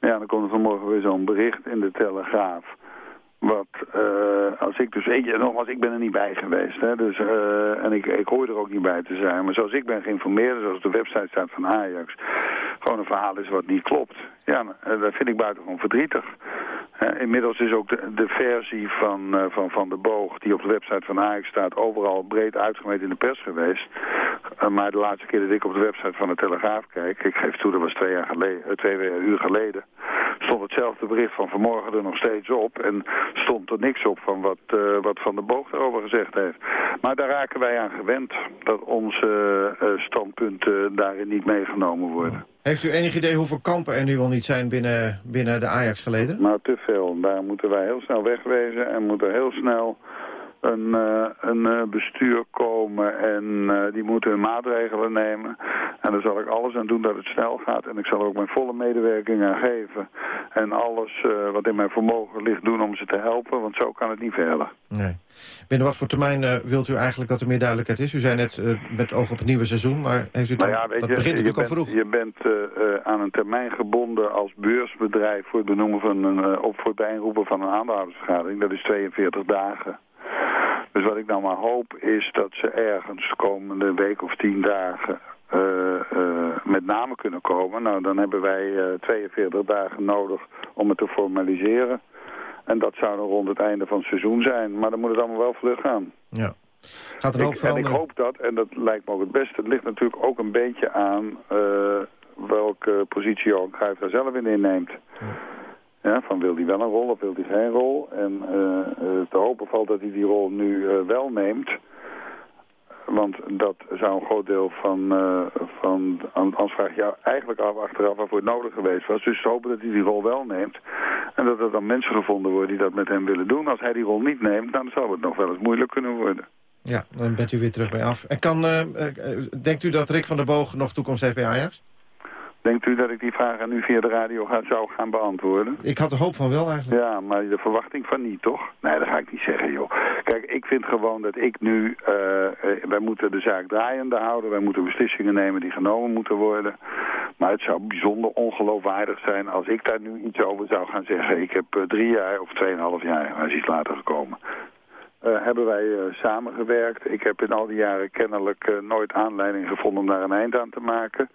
Ja, dan komt er vanmorgen weer zo'n bericht in de Telegraaf... Wat, uh, als ik dus, en nogmaals, ik ben er niet bij geweest. Hè, dus, uh, en ik, ik hoor er ook niet bij te zijn. Maar zoals ik ben geïnformeerd, zoals de website staat van Ajax, gewoon een verhaal is wat niet klopt. Ja, dat vind ik buitengewoon verdrietig. Inmiddels is ook de, de versie van, uh, van Van de Boog, die op de website van Ajax staat, overal breed uitgemeten in de pers geweest. Uh, maar de laatste keer dat ik op de website van de Telegraaf kijk, ik geef toe, dat was twee, jaar geleden, twee uur geleden, stond hetzelfde bericht van vanmorgen er nog steeds op. En stond er niks op van wat, wat Van de Boog daarover gezegd heeft. Maar daar raken wij aan gewend, dat onze standpunten daarin niet meegenomen worden. Heeft u enig idee hoeveel kampen er nu wel niet zijn binnen, binnen de Ajax-geleden? Nou, te veel. Daar moeten wij heel snel wegwezen en moeten heel snel een, uh, een uh, bestuur komen en uh, die moeten hun maatregelen nemen. En daar zal ik alles aan doen dat het snel gaat. En ik zal er ook mijn volle medewerking aan geven. En alles wat in mijn vermogen ligt doen om ze te helpen, want zo kan het niet verder. Nee. Binnen wat voor termijn wilt u eigenlijk dat er meer duidelijkheid is? U zei net met oog op het nieuwe seizoen, maar heeft u nou ja, weet dat je, begint natuurlijk al vroeg. Je bent aan een termijn gebonden als beursbedrijf voor het benoemen van een, of voor het bijeenroepen van een aandeelhoudersvergadering. Dat is 42 dagen. Dus wat ik nou maar hoop is dat ze ergens de komende week of tien dagen uh, uh, met namen kunnen komen. Nou, dan hebben wij uh, 42 dagen nodig om het te formaliseren. En dat zou dan rond het einde van het seizoen zijn. Maar dan moet het allemaal wel vlug gaan. Ja. Gaat er ook veranderen? En ik hoop dat, en dat lijkt me ook het beste, het ligt natuurlijk ook een beetje aan welke positie Johan Cruijff daar zelf in inneemt. Ja. Ja, van wil hij wel een rol of wil hij geen rol? En uh, te hopen valt dat hij die rol nu uh, wel neemt. Want dat zou een groot deel van, uh, van anders vraag je eigenlijk af achteraf waarvoor het nodig geweest was. Dus hopen dat hij die rol wel neemt. En dat er dan mensen gevonden worden die dat met hem willen doen. Als hij die rol niet neemt, dan zou het nog wel eens moeilijk kunnen worden. Ja, dan bent u weer terug bij af. En kan, denkt u dat Rick van der Boog nog toekomst heeft bij Ajax? Denkt u dat ik die vraag aan u via de radio ga, zou gaan beantwoorden? Ik had de hoop van wel eigenlijk. Ja, maar de verwachting van niet, toch? Nee, dat ga ik niet zeggen, joh. Kijk, ik vind gewoon dat ik nu... Uh, wij moeten de zaak draaiende houden. Wij moeten beslissingen nemen die genomen moeten worden. Maar het zou bijzonder ongeloofwaardig zijn als ik daar nu iets over zou gaan zeggen. Ik heb uh, drie jaar of tweeënhalf jaar, hij is iets later gekomen. Uh, hebben wij uh, samengewerkt. Ik heb in al die jaren kennelijk uh, nooit aanleiding gevonden om daar een eind aan te maken.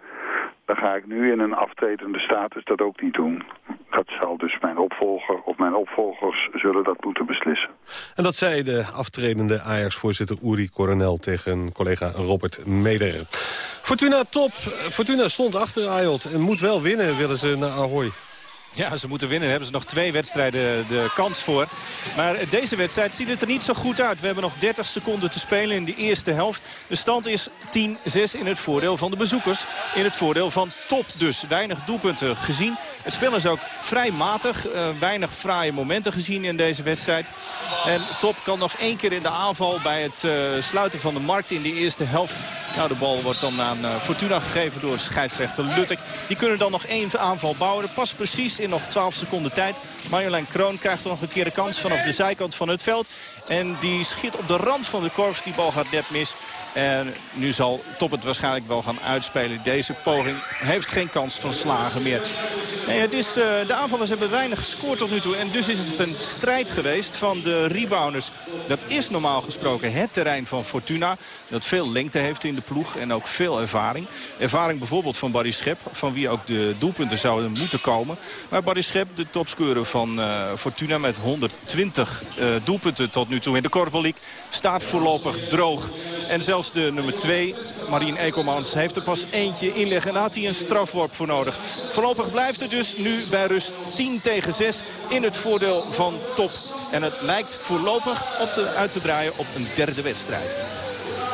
Dan ga ik nu in een aftretende status dat ook niet doen. Dat zal dus mijn opvolger of mijn opvolgers zullen dat moeten beslissen. En dat zei de aftredende Ajax-voorzitter Uri Coronel tegen collega Robert Meder. Fortuna top. Fortuna stond achter Ayot en moet wel winnen, willen ze naar Ahoy. Ja, ze moeten winnen. Daar hebben ze nog twee wedstrijden de kans voor. Maar deze wedstrijd ziet het er niet zo goed uit. We hebben nog 30 seconden te spelen in de eerste helft. De stand is 10-6 in het voordeel van de bezoekers. In het voordeel van top dus. Weinig doelpunten gezien. Het spel is ook vrij matig. Uh, weinig fraaie momenten gezien in deze wedstrijd. En Top kan nog één keer in de aanval bij het uh, sluiten van de markt in de eerste helft. Nou, de bal wordt dan aan uh, Fortuna gegeven door scheidsrechter Luttek. Die kunnen dan nog één aanval bouwen. Past precies in nog 12 seconden tijd. Marjolein Kroon krijgt nog een keer de kans vanaf de zijkant van het veld. En die schiet op de rand van de korps. Die bal gaat net mis. En nu zal Top het waarschijnlijk wel gaan uitspelen. Deze poging heeft geen kans van slagen meer. Nee, het is, uh, de aanvallers hebben weinig gescoord tot nu toe. En dus is het een strijd geweest van de rebounders. Dat is normaal gesproken het terrein van Fortuna. Dat veel lengte heeft in de ploeg en ook veel ervaring. Ervaring bijvoorbeeld van Barry Schep. Van wie ook de doelpunten zouden moeten komen. Maar Barry Schep, de topscorer van uh, Fortuna met 120 uh, doelpunten tot nu toe in de Korfbal League. Staat voorlopig droog. En zelfs de nummer 2, Marien Ekelmans, heeft er pas eentje inleggen. En daar had hij een strafworp voor nodig. Voorlopig blijft het dus nu bij rust 10 tegen 6 in het voordeel van Top. En het lijkt voorlopig op te, uit te draaien op een derde wedstrijd.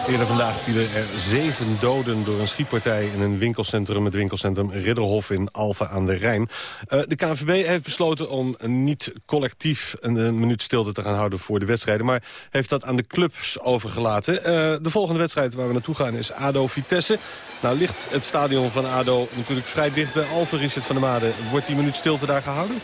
Eerder vandaag vielen er zeven doden door een schietpartij in een winkelcentrum, het winkelcentrum Ridderhof in Alphen aan de Rijn. Uh, de KNVB heeft besloten om niet collectief een, minuut stilte te gaan houden voor de wedstrijden, maar heeft dat aan de clubs overgelaten. Uh, de volgende wedstrijd waar we naartoe gaan is ADO-Vitesse. Nou ligt het stadion van ADO natuurlijk vrij dicht bij Alphen, Richard van der Made. Wordt die minuut stilte daar gehouden?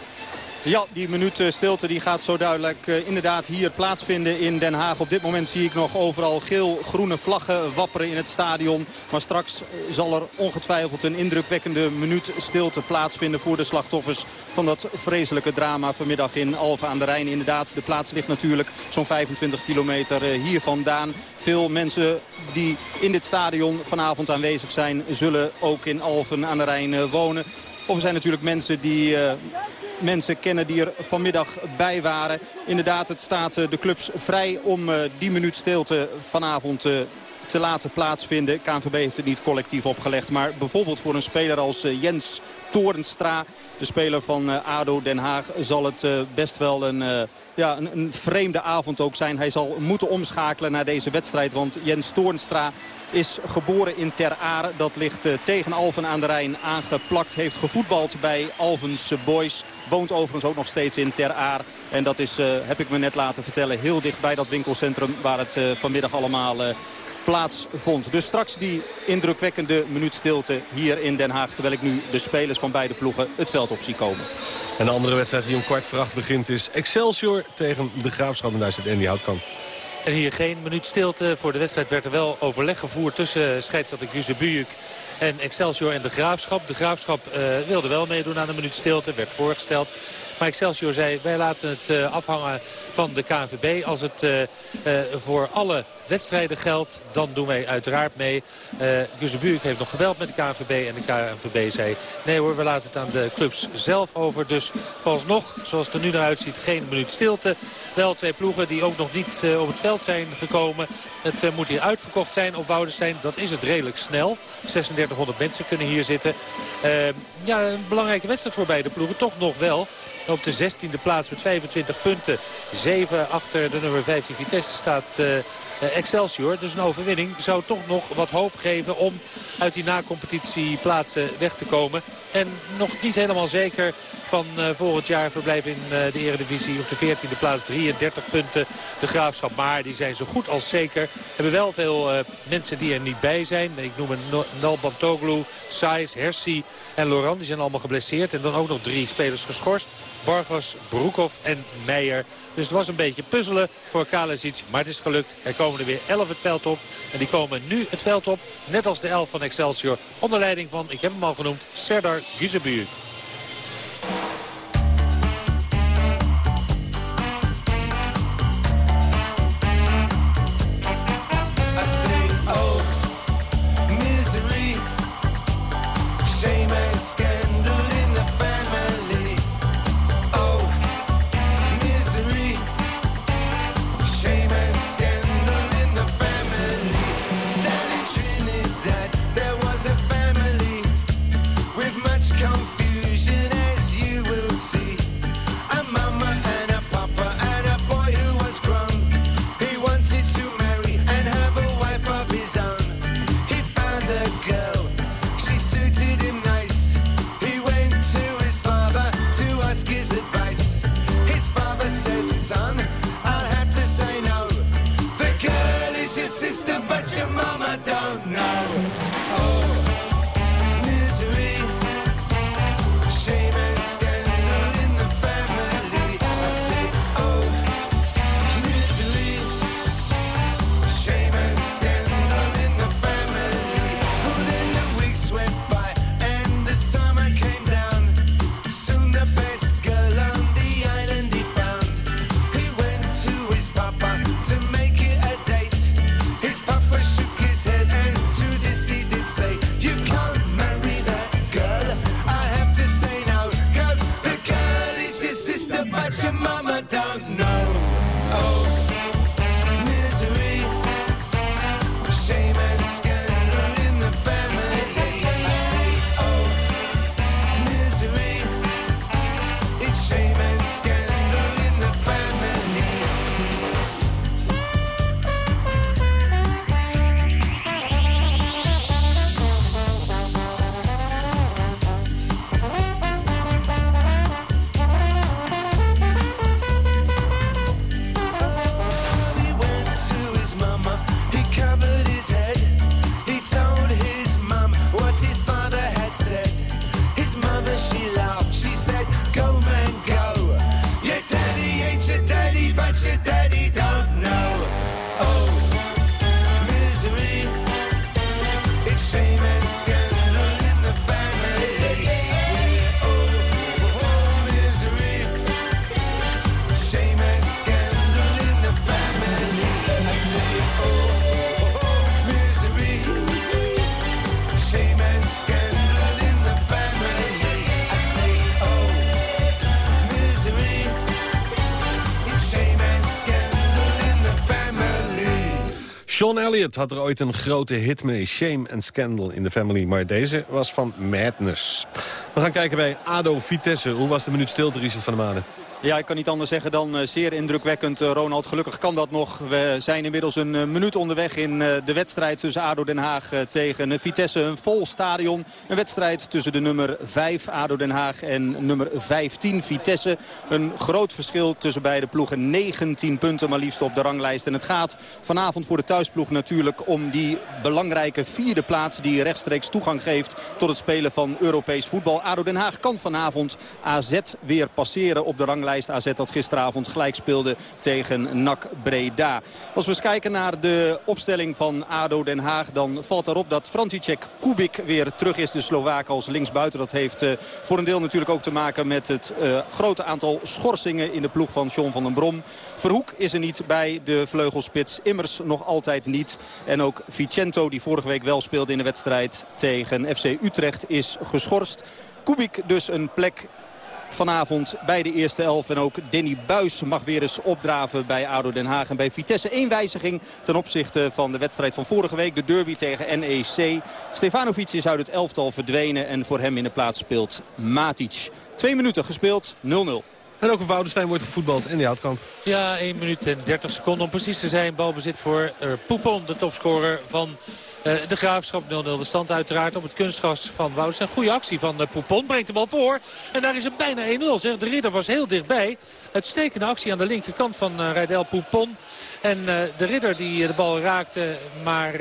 Ja, die minuut eh, stilte die gaat zo duidelijk uh, inderdaad hier plaatsvinden in Den Haag. Op dit moment zie ik nog overal geel-groene vlaggen wapperen in het stadion. Maar straks eh, zal er ongetwijfeld een indrukwekkende minuut stilte plaatsvinden... voor de slachtoffers van dat vreselijke drama vanmiddag in Alphen aan de Rijn. Inderdaad, de plaats ligt natuurlijk zo'n 25 kilometer hier vandaan. Veel mensen die in dit stadion vanavond aanwezig zijn... zullen ook in Alphen aan de Rijn wonen. Of er zijn natuurlijk mensen die mensen kennen die er vanmiddag bij waren. Inderdaad, het staat de clubs vrij om uh, die minuut stilte vanavond uh, te laten plaatsvinden. KNVB heeft het niet collectief opgelegd. Maar bijvoorbeeld voor een speler als Jens Torenstra, de speler van ADO Den Haag, zal het best wel een ja, een, een, vreemde avond ook zijn. Hij zal moeten omschakelen naar deze wedstrijd. Want Jens Toornstra is geboren in Ter Aar. Dat ligt tegen Alphen aan de Rijn aangeplakt. Heeft gevoetbald bij Alphense Boys. Woont overigens ook nog steeds in Ter Aar. En dat is, heb ik me net laten vertellen, heel dicht bij dat winkelcentrum... waar het vanmiddag allemaal plaatsvond. Dus straks die indrukwekkende minuut stilte hier in Den Haag. Terwijl ik nu de spelers van beide ploegen het veld op zie komen. En de andere wedstrijd die om kwart voor acht begint is Excelsior tegen de Graafschap. En daar zit Andy Houtkamp. En hier geen minuut stilte. Voor de wedstrijd werd er wel overleg gevoerd tussen scheidsrechter Guze Bujuk en Excelsior en de Graafschap. De Graafschap uh, wilde wel meedoen aan de minuut stilte, werd voorgesteld. Maar Excelsior zei, wij laten het uh, afhangen van de KNVB. Als het uh, voor alle wedstrijden geldt, dan doen wij uiteraard mee. Uh, Buurk heeft nog gebeld met de KNVB en de KNVB zei... nee hoor, we laten het aan de clubs zelf over. Dus vooralsnog, zoals het er nu naar uitziet, geen minuut stilte. Wel twee ploegen die ook nog niet op het veld zijn gekomen. Het moet hier uitverkocht zijn op Woudenstein. Dat is het redelijk snel. 3600 mensen kunnen hier zitten. ja, een belangrijke wedstrijd voor beide ploegen. Toch nog wel. Op de 16e plaats met 25 punten. 7 achter de nummer 15 Vitesse staat uh, Excelsior. Dus een overwinning zou toch nog wat hoop geven om uit die na-competitieplaatsen weg te komen. En nog niet helemaal zeker van uh, volgend jaar verblijf in uh, de eredivisie op de 14e plaats. 33 punten de Graafschap. Maar die zijn zo goed als zeker. Hebben wel veel mensen die er niet bij zijn. Ik noem een Nalban Toglu, Saiz, Hersi en Laurent. Die zijn allemaal geblesseerd. En dan ook nog drie spelers geschorst. Bargas, Broekhoff en Meijer. Dus het was een beetje puzzelen voor Kalesic. Maar het is gelukt. Er komen er weer 11 het veld op. En die komen nu het veld op. Net als de 11 van Excelsior. Onder leiding van, ik heb hem al genoemd, Serdar Gizebuur. Elliott had er ooit een grote hit mee. Shame and Scandal in the Family. Maar deze was van Madness. We gaan kijken bij ADO Vitesse. Hoe was de minuut stilte, Richard van der Maden? Ja, ik kan niet anders zeggen dan eh, zeer indrukwekkend, eh, Ronald. Gelukkig kan dat nog. We zijn inmiddels een eh, minuut onderweg in de wedstrijd tussen ADO Den Haag tegen Vitesse. Een vol stadion. Een wedstrijd tussen de nummer 5 ADO Den Haag en nummer 15 Vitesse. Een groot verschil tussen beide ploegen. 19 punten maar liefst op de ranglijst. En het gaat vanavond voor de thuisploeg natuurlijk om die belangrijke vierde plaats... die rechtstreeks toegang geeft tot het spelen van Europees voetbal. ADO Den Haag kan vanavond AZ weer passeren op de ranglijst. AZ dat gisteravond gelijk speelde tegen NAC Breda. Als we eens kijken naar de opstelling van ADO Den Haag... dan valt daarop dat František Kubik weer terug is. De Slovaak als linksbuiten. Dat heeft eh, voor een deel natuurlijk ook te maken met het eh, grote aantal schorsingen... in de ploeg van John van den Brom. Verhoek is er niet bij de vleugelspits. Immers nog altijd niet. En ook Vicento, die vorige week wel speelde in de wedstrijd tegen FC Utrecht, is geschorst. Kubik dus een plek vanavond bij de eerste elf. En ook Danny Buis mag weer eens opdraven bij ADO Den Haag. En bij Vitesse één wijziging ten opzichte van de wedstrijd van vorige week. De derby tegen NEC. Stefanovic is uit het elftal verdwenen. En voor hem in de plaats speelt Matic. Twee minuten gespeeld, 0-0. En ook een Woudenstein wordt gevoetbald en die Houtkamp. Ja, 1 minuut en 30 seconden om precies te zijn. Balbezit voor uh, Poupon, de topscorer van de Graafschap. 0-0 de stand uiteraard op het kunstgras van Woudenstein. Goede actie van uh, Poupon, brengt de bal voor. En daar is het bijna 1-0. De ridder was heel dichtbij. Uitstekende actie aan de linkerkant van uh, Rijdel Poupon. En de ridder die de bal raakte, maar...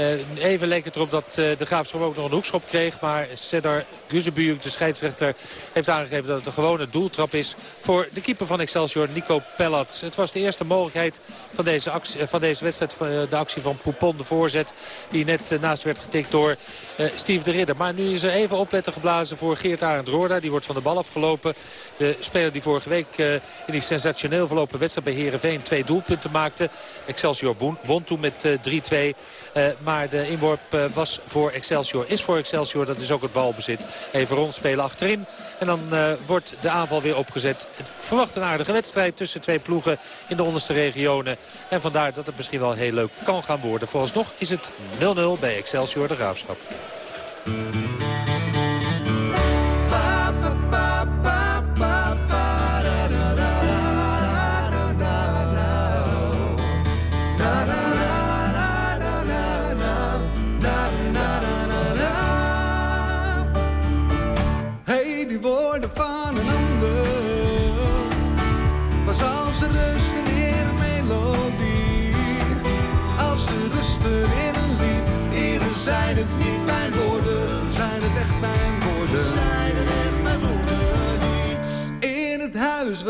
Uh, even leek het erop dat uh, de Graafschap ook nog een hoekschop kreeg. Maar Sedar Guzebujuk, de scheidsrechter, heeft aangegeven dat het een gewone doeltrap is... voor de keeper van Excelsior, Nico Pellats. Het was de eerste mogelijkheid van deze, actie, van deze wedstrijd, de actie van Poupon, de voorzet... die net naast werd getikt door Steve de Ridder. Maar nu is er even opletten geblazen voor Geert Arend Roorda. Die wordt van de bal afgelopen. De speler die vorige week in die sensationeel verlopen wedstrijd bij Heerenveen twee doelpunten maakte. Excelsior won toen met 3-2. maar de inworp uh, was voor Excelsior, is voor Excelsior. Dat is ook het balbezit. Even rondspelen achterin. En dan uh, wordt de aanval weer opgezet. Het verwacht een aardige wedstrijd tussen twee ploegen in de onderste regionen. En vandaar dat het misschien wel heel leuk kan gaan worden. Vooralsnog is het 0-0 bij Excelsior de Graafschap.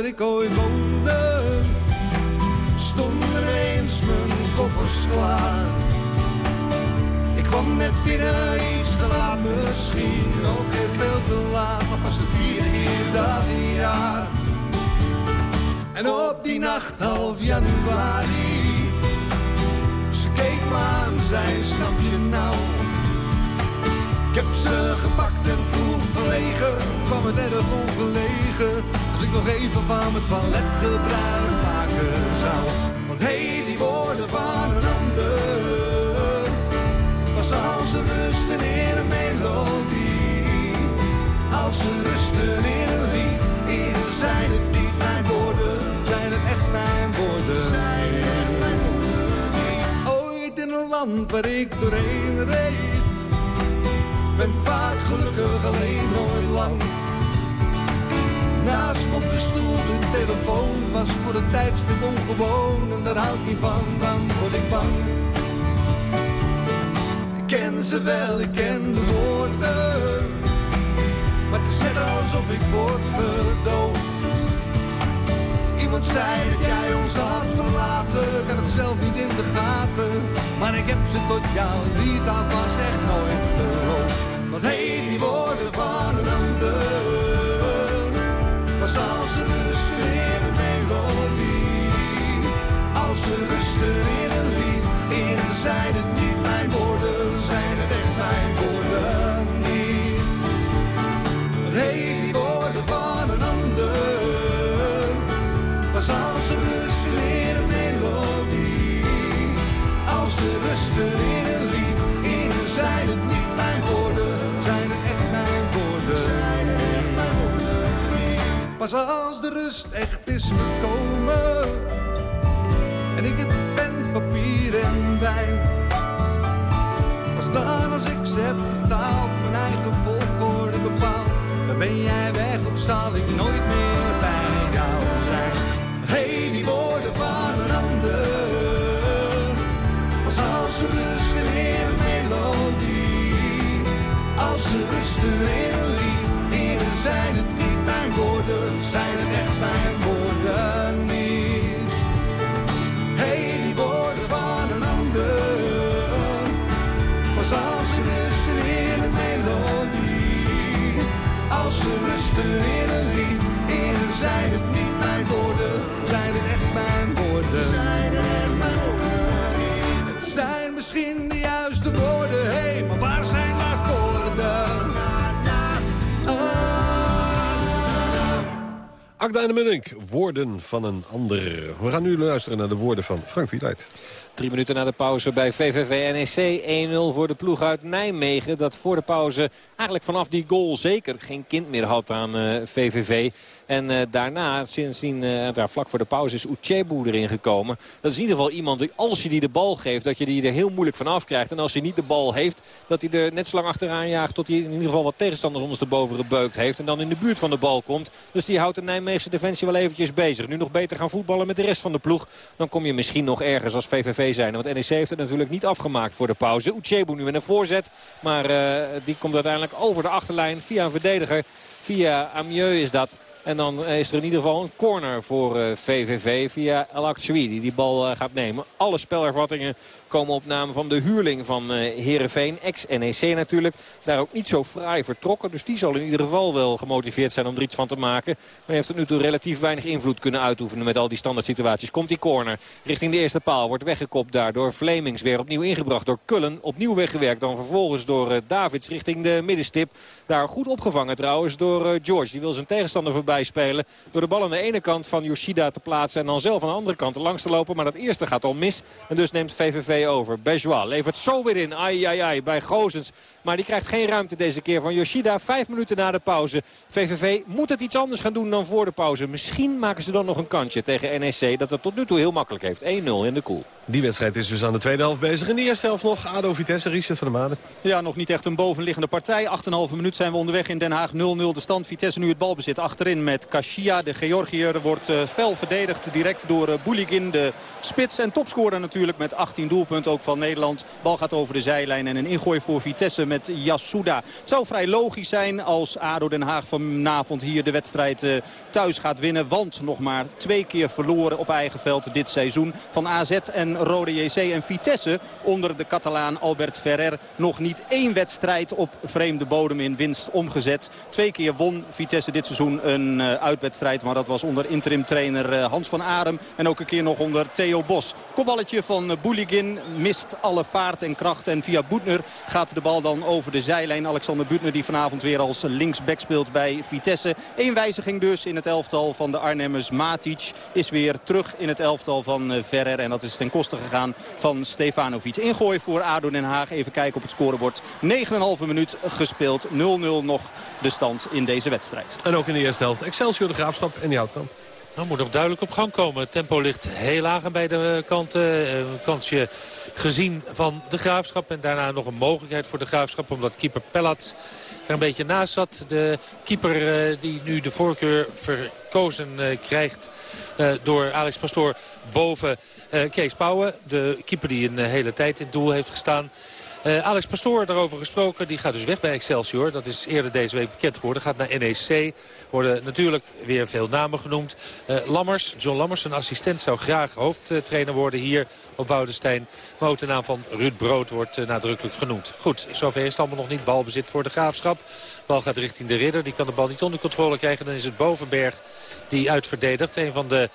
Ik ooit woonde. Stonden eens mijn koffers klaar. Ik kwam net binnen, iets te laat misschien, ook heel veel te laat, maar pas de vierde keer dat jaar. En op die nacht half januari, ze keek me aan, zei snap je nou? Ik heb ze gepakt en vroeg verlegen, kwam het erg ongelegen. Als ik nog even van mijn toilet gebruik maken zou. Want hé, hey, die woorden van een ander. Was als ze rusten in een melodie. Als ze rusten in een lied. Eerder zijn het niet mijn woorden Zijn het echt mijn woorden. Zijn echt mijn woorden. Ooit in een land waar ik doorheen reed ben vaak gelukkig alleen nooit lang. Naast op de stoel de telefoon was voor de tijdstip ongewoon. En daar hou ik niet van, dan word ik bang. Ik ken ze wel, ik ken de woorden. Maar het is alsof ik word verdoofd. Iemand zei dat jij ons had verlaten, ik had het zelf niet in de gaten. Maar ik heb ze tot jou liet was echt nooit. Als ze rusten in een melodie. Als ze rusten in een lied, Als de rust echt is gekomen, en ik heb pen, papier en wijn. Pas dan als ik ze heb vertaald, mijn eigen volgorde bepaald, dan ben jij weg of zal ik nooit meer ze in een lied. Eerder zijn het niet mijn woorden. Zijn het echt mijn woorden. Zijn het echt mijn woorden. Het zijn misschien de juiste woorden. Hé, hey, maar waar zijn de akkoorden? En de Munnik, woorden van een ander. We gaan nu luisteren naar de woorden van Frank Wieluid. Drie minuten na de pauze bij VVV NEC. 1-0 voor de ploeg uit Nijmegen. Dat voor de pauze eigenlijk vanaf die goal zeker geen kind meer had aan VVV. En uh, daarna, sindsdien, daar vlak voor de pauze, is Uchebu erin gekomen. Dat is in ieder geval iemand, die, als je die de bal geeft, dat je die er heel moeilijk van afkrijgt. En als hij niet de bal heeft, dat hij er net zo lang achteraan jaagt... tot hij in ieder geval wat tegenstanders ondersteboven gebeukt heeft. En dan in de buurt van de bal komt. Dus die houdt de Nijmeegse defensie wel eventjes bezig. Nu nog beter gaan voetballen met de rest van de ploeg. Dan kom je misschien nog ergens als VVV zijn. Want NEC heeft het natuurlijk niet afgemaakt voor de pauze. Uchebu nu in een voorzet. Maar uh, die komt uiteindelijk over de achterlijn via een verdediger. Via Amieux is dat. En dan is er in ieder geval een corner voor VVV via El die die bal uh, gaat nemen. Alle spelervattingen komen op naam van de huurling van uh, Heerenveen. Ex-NEC natuurlijk. Daar ook niet zo fraai vertrokken. Dus die zal in ieder geval wel gemotiveerd zijn om er iets van te maken. Maar heeft tot nu toe relatief weinig invloed kunnen uitoefenen met al die standaard situaties. Komt die corner richting de eerste paal. Wordt weggekopt daar door Flemings. Weer opnieuw ingebracht door Kullen. Opnieuw weggewerkt. Dan vervolgens door uh, Davids richting de middenstip. Daar goed opgevangen trouwens door uh, George. Die wil zijn tegenstander voorbij spelen. Door de bal aan de ene kant van Yoshida te plaatsen. En dan zelf aan de andere kant langs te lopen. Maar dat eerste gaat al mis. En dus neemt VVV over. Bejois levert zo weer in. Ai, ai, ai, bij Gozens. Maar die krijgt geen ruimte deze keer van Yoshida. Vijf minuten na de pauze. VVV moet het iets anders gaan doen dan voor de pauze. Misschien maken ze dan nog een kantje tegen NEC. Dat het tot nu toe heel makkelijk heeft. 1-0 in de koel. Die wedstrijd is dus aan de tweede helft bezig. In de eerste helft nog ADO Vitesse, Richard van der Maden. Ja, nog niet echt een bovenliggende partij. 8,5 minuut zijn we onderweg in Den Haag. 0-0 de stand. Vitesse nu het balbezit achterin met Kashia. De Georgiër wordt uh, fel verdedigd direct door uh, Bouligin. De spits en topscorer natuurlijk met 18 doelpunten ook van Nederland. Bal gaat over de zijlijn en een ingooi voor Vitesse met Yasuda. Het zou vrij logisch zijn als ADO Den Haag vanavond hier de wedstrijd uh, thuis gaat winnen. Want nog maar twee keer verloren op eigen veld dit seizoen. Van AZ en Rode JC en Vitesse onder de Catalaan Albert Ferrer. Nog niet één wedstrijd op vreemde bodem in winst omgezet. Twee keer won Vitesse dit seizoen een uh, uitwedstrijd. Maar dat was onder interim trainer uh, Hans van Arem. En ook een keer nog onder Theo Bos. Kopballetje van uh, Bouligin mist alle vaart en kracht. En via Boetner gaat de bal dan over de zijlijn. Alexander Boetner die vanavond weer als linksback speelt bij Vitesse. Eén wijziging dus in het elftal van de Arnhemmers. Matic is weer terug in het elftal van eh, Ferrer. En dat is ten gegaan van Stefanovic. Ingooi voor ADO Den Haag. Even kijken op het scorebord. 9,5 minuut gespeeld. 0-0 nog de stand in deze wedstrijd. En ook in de eerste helft Excelsior de Graafschap en die Houtkamp. Nou, moet nog duidelijk op gang komen. Het tempo ligt heel laag aan beide kanten. Een kansje gezien van de Graafschap. En daarna nog een mogelijkheid voor de Graafschap. Omdat keeper Pellat er een beetje naast zat. De keeper eh, die nu de voorkeur verkozen eh, krijgt eh, door Alex Pastoor boven Kees Pauwen. De keeper die een hele tijd in het doel heeft gestaan. Uh, Alex Pastoor daarover gesproken. Die gaat dus weg bij Excelsior. Dat is eerder deze week bekend geworden. Gaat naar NEC. Worden natuurlijk weer veel namen genoemd. Uh, Lammers, John Lammers, een assistent, zou graag hoofdtrainer worden hier op Woudenstein. Maar ook de naam van Ruud Brood wordt uh, nadrukkelijk genoemd. Goed, zover is het allemaal nog niet. Balbezit voor de Graafschap. Bal gaat richting de Ridder. Die kan de bal niet onder controle krijgen. Dan is het Bovenberg die uitverdedigt. Een van de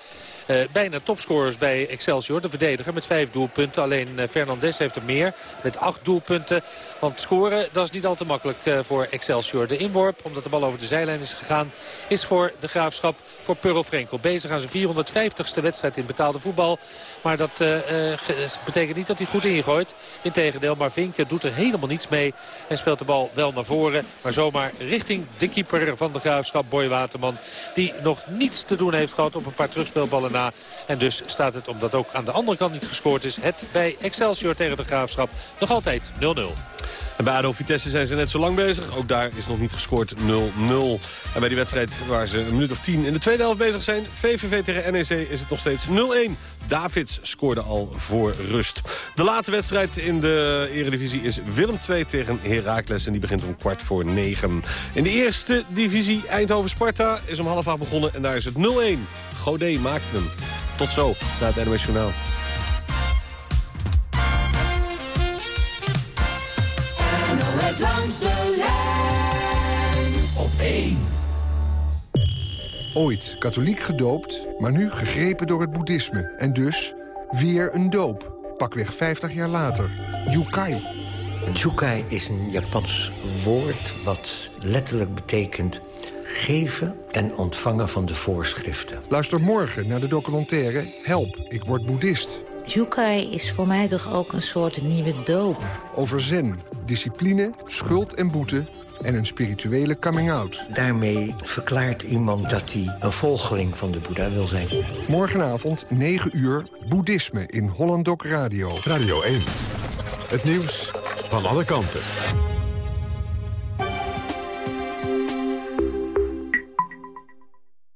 uh, bijna topscorers bij Excelsior. De verdediger met vijf doelpunten. Alleen uh, Fernandes heeft er meer met acht doelpunten. Want scoren, dat is niet al te makkelijk uh, voor Excelsior. De inworp, omdat de bal over de zijlijn is gegaan, is voor de Graafschap voor Purro Frenkel. Bezig aan zijn 450ste wedstrijd in betaalde voetbal. Maar dat betekent niet dat hij goed ingooit. Integendeel, maar Vinken doet er helemaal niets mee. En speelt de bal wel naar voren. Maar zomaar richting de keeper van de Graafschap, Boy Waterman. Die nog niets te doen heeft gehad op een paar terugspeelballen En dus staat het, omdat ook aan de andere kant niet gescoord is... het bij Excelsior tegen de Graafschap nog altijd 0-0. En bij ADO Vitesse zijn ze net zo lang bezig. Ook daar is nog niet gescoord 0-0. En bij die wedstrijd waar ze een minuut of tien in de tweede helft bezig zijn... VVV tegen NEC is het nog steeds 0-1. Davids scoorde al voor rust. De late wedstrijd in de eredivisie is Willem II tegen Heracles. En die begint om kwart voor negen. In de eerste divisie Eindhoven-Sparta is om half acht begonnen. En daar is het 0-1. Godet maakte hem. Tot zo, na het NOS Journaal. NOS langs de lijn op 1. Ooit katholiek gedoopt, maar nu gegrepen door het boeddhisme. En dus weer een doop. Pakweg 50 jaar later. Yukai. Jukai is een Japans woord wat letterlijk betekent geven en ontvangen van de voorschriften. Luister morgen naar de documentaire Help, ik word boeddhist. Jukai is voor mij toch ook een soort nieuwe doop. Over zen, discipline, schuld en boete en een spirituele coming-out. Daarmee verklaart iemand dat hij een volgeling van de Boeddha wil zijn. Morgenavond 9 uur boeddhisme in Hollandok Radio. Radio 1. Het nieuws van alle kanten.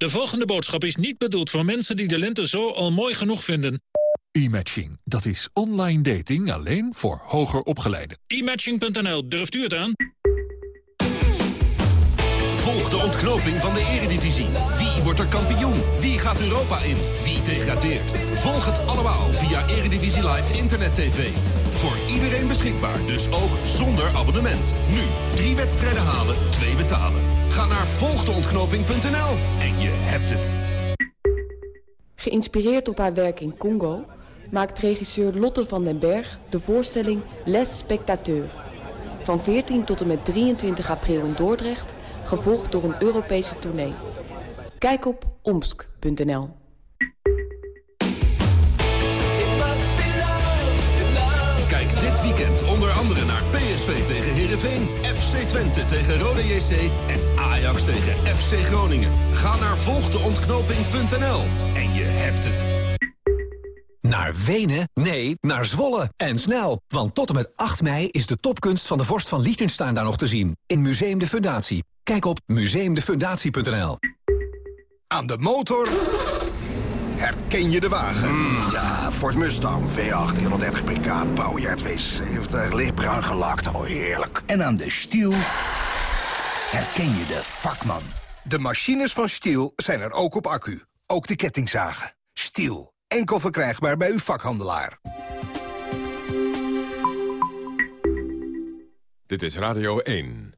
De volgende boodschap is niet bedoeld voor mensen die de lente zo al mooi genoeg vinden. E-matching, dat is online dating alleen voor hoger opgeleiden. E-matching.nl, durft u het aan? Volg de ontknoping van de eredivisie. Wie wordt er kampioen? Wie gaat Europa in? Wie degradeert? Volg het allemaal via Eredivisie Live Internet TV. Voor iedereen beschikbaar, dus ook zonder abonnement. Nu, drie wedstrijden halen, twee betalen. Ga naar volgdeontknoping.nl en je hebt het. Geïnspireerd op haar werk in Congo maakt regisseur Lotte van den Berg de voorstelling Les Spectateurs. Van 14 tot en met 23 april in Dordrecht, gevolgd door een Europese tournee. Kijk op omsk.nl. Kijk dit weekend onder andere naar PSV tegen Heerenveen, FC Twente tegen Rode JC en Ajax tegen FC Groningen. Ga naar volgdeontknoping.nl en je hebt het. Naar Wenen? Nee, naar Zwolle. En snel, want tot en met 8 mei is de topkunst van de vorst van Liechtenstein daar nog te zien. In Museum de Fundatie. Kijk op museumdefundatie.nl. Aan de motor herken je de wagen. Hmm, ja, Ford Mustang, V8, 130 pk, bouwjaar 72, lichtbruin gelakt, oh heerlijk. En aan de stiel herken je de vakman. De machines van Stiel zijn er ook op accu. Ook de kettingzagen. Stiel. Enkel verkrijgbaar bij uw vakhandelaar. Dit is Radio 1.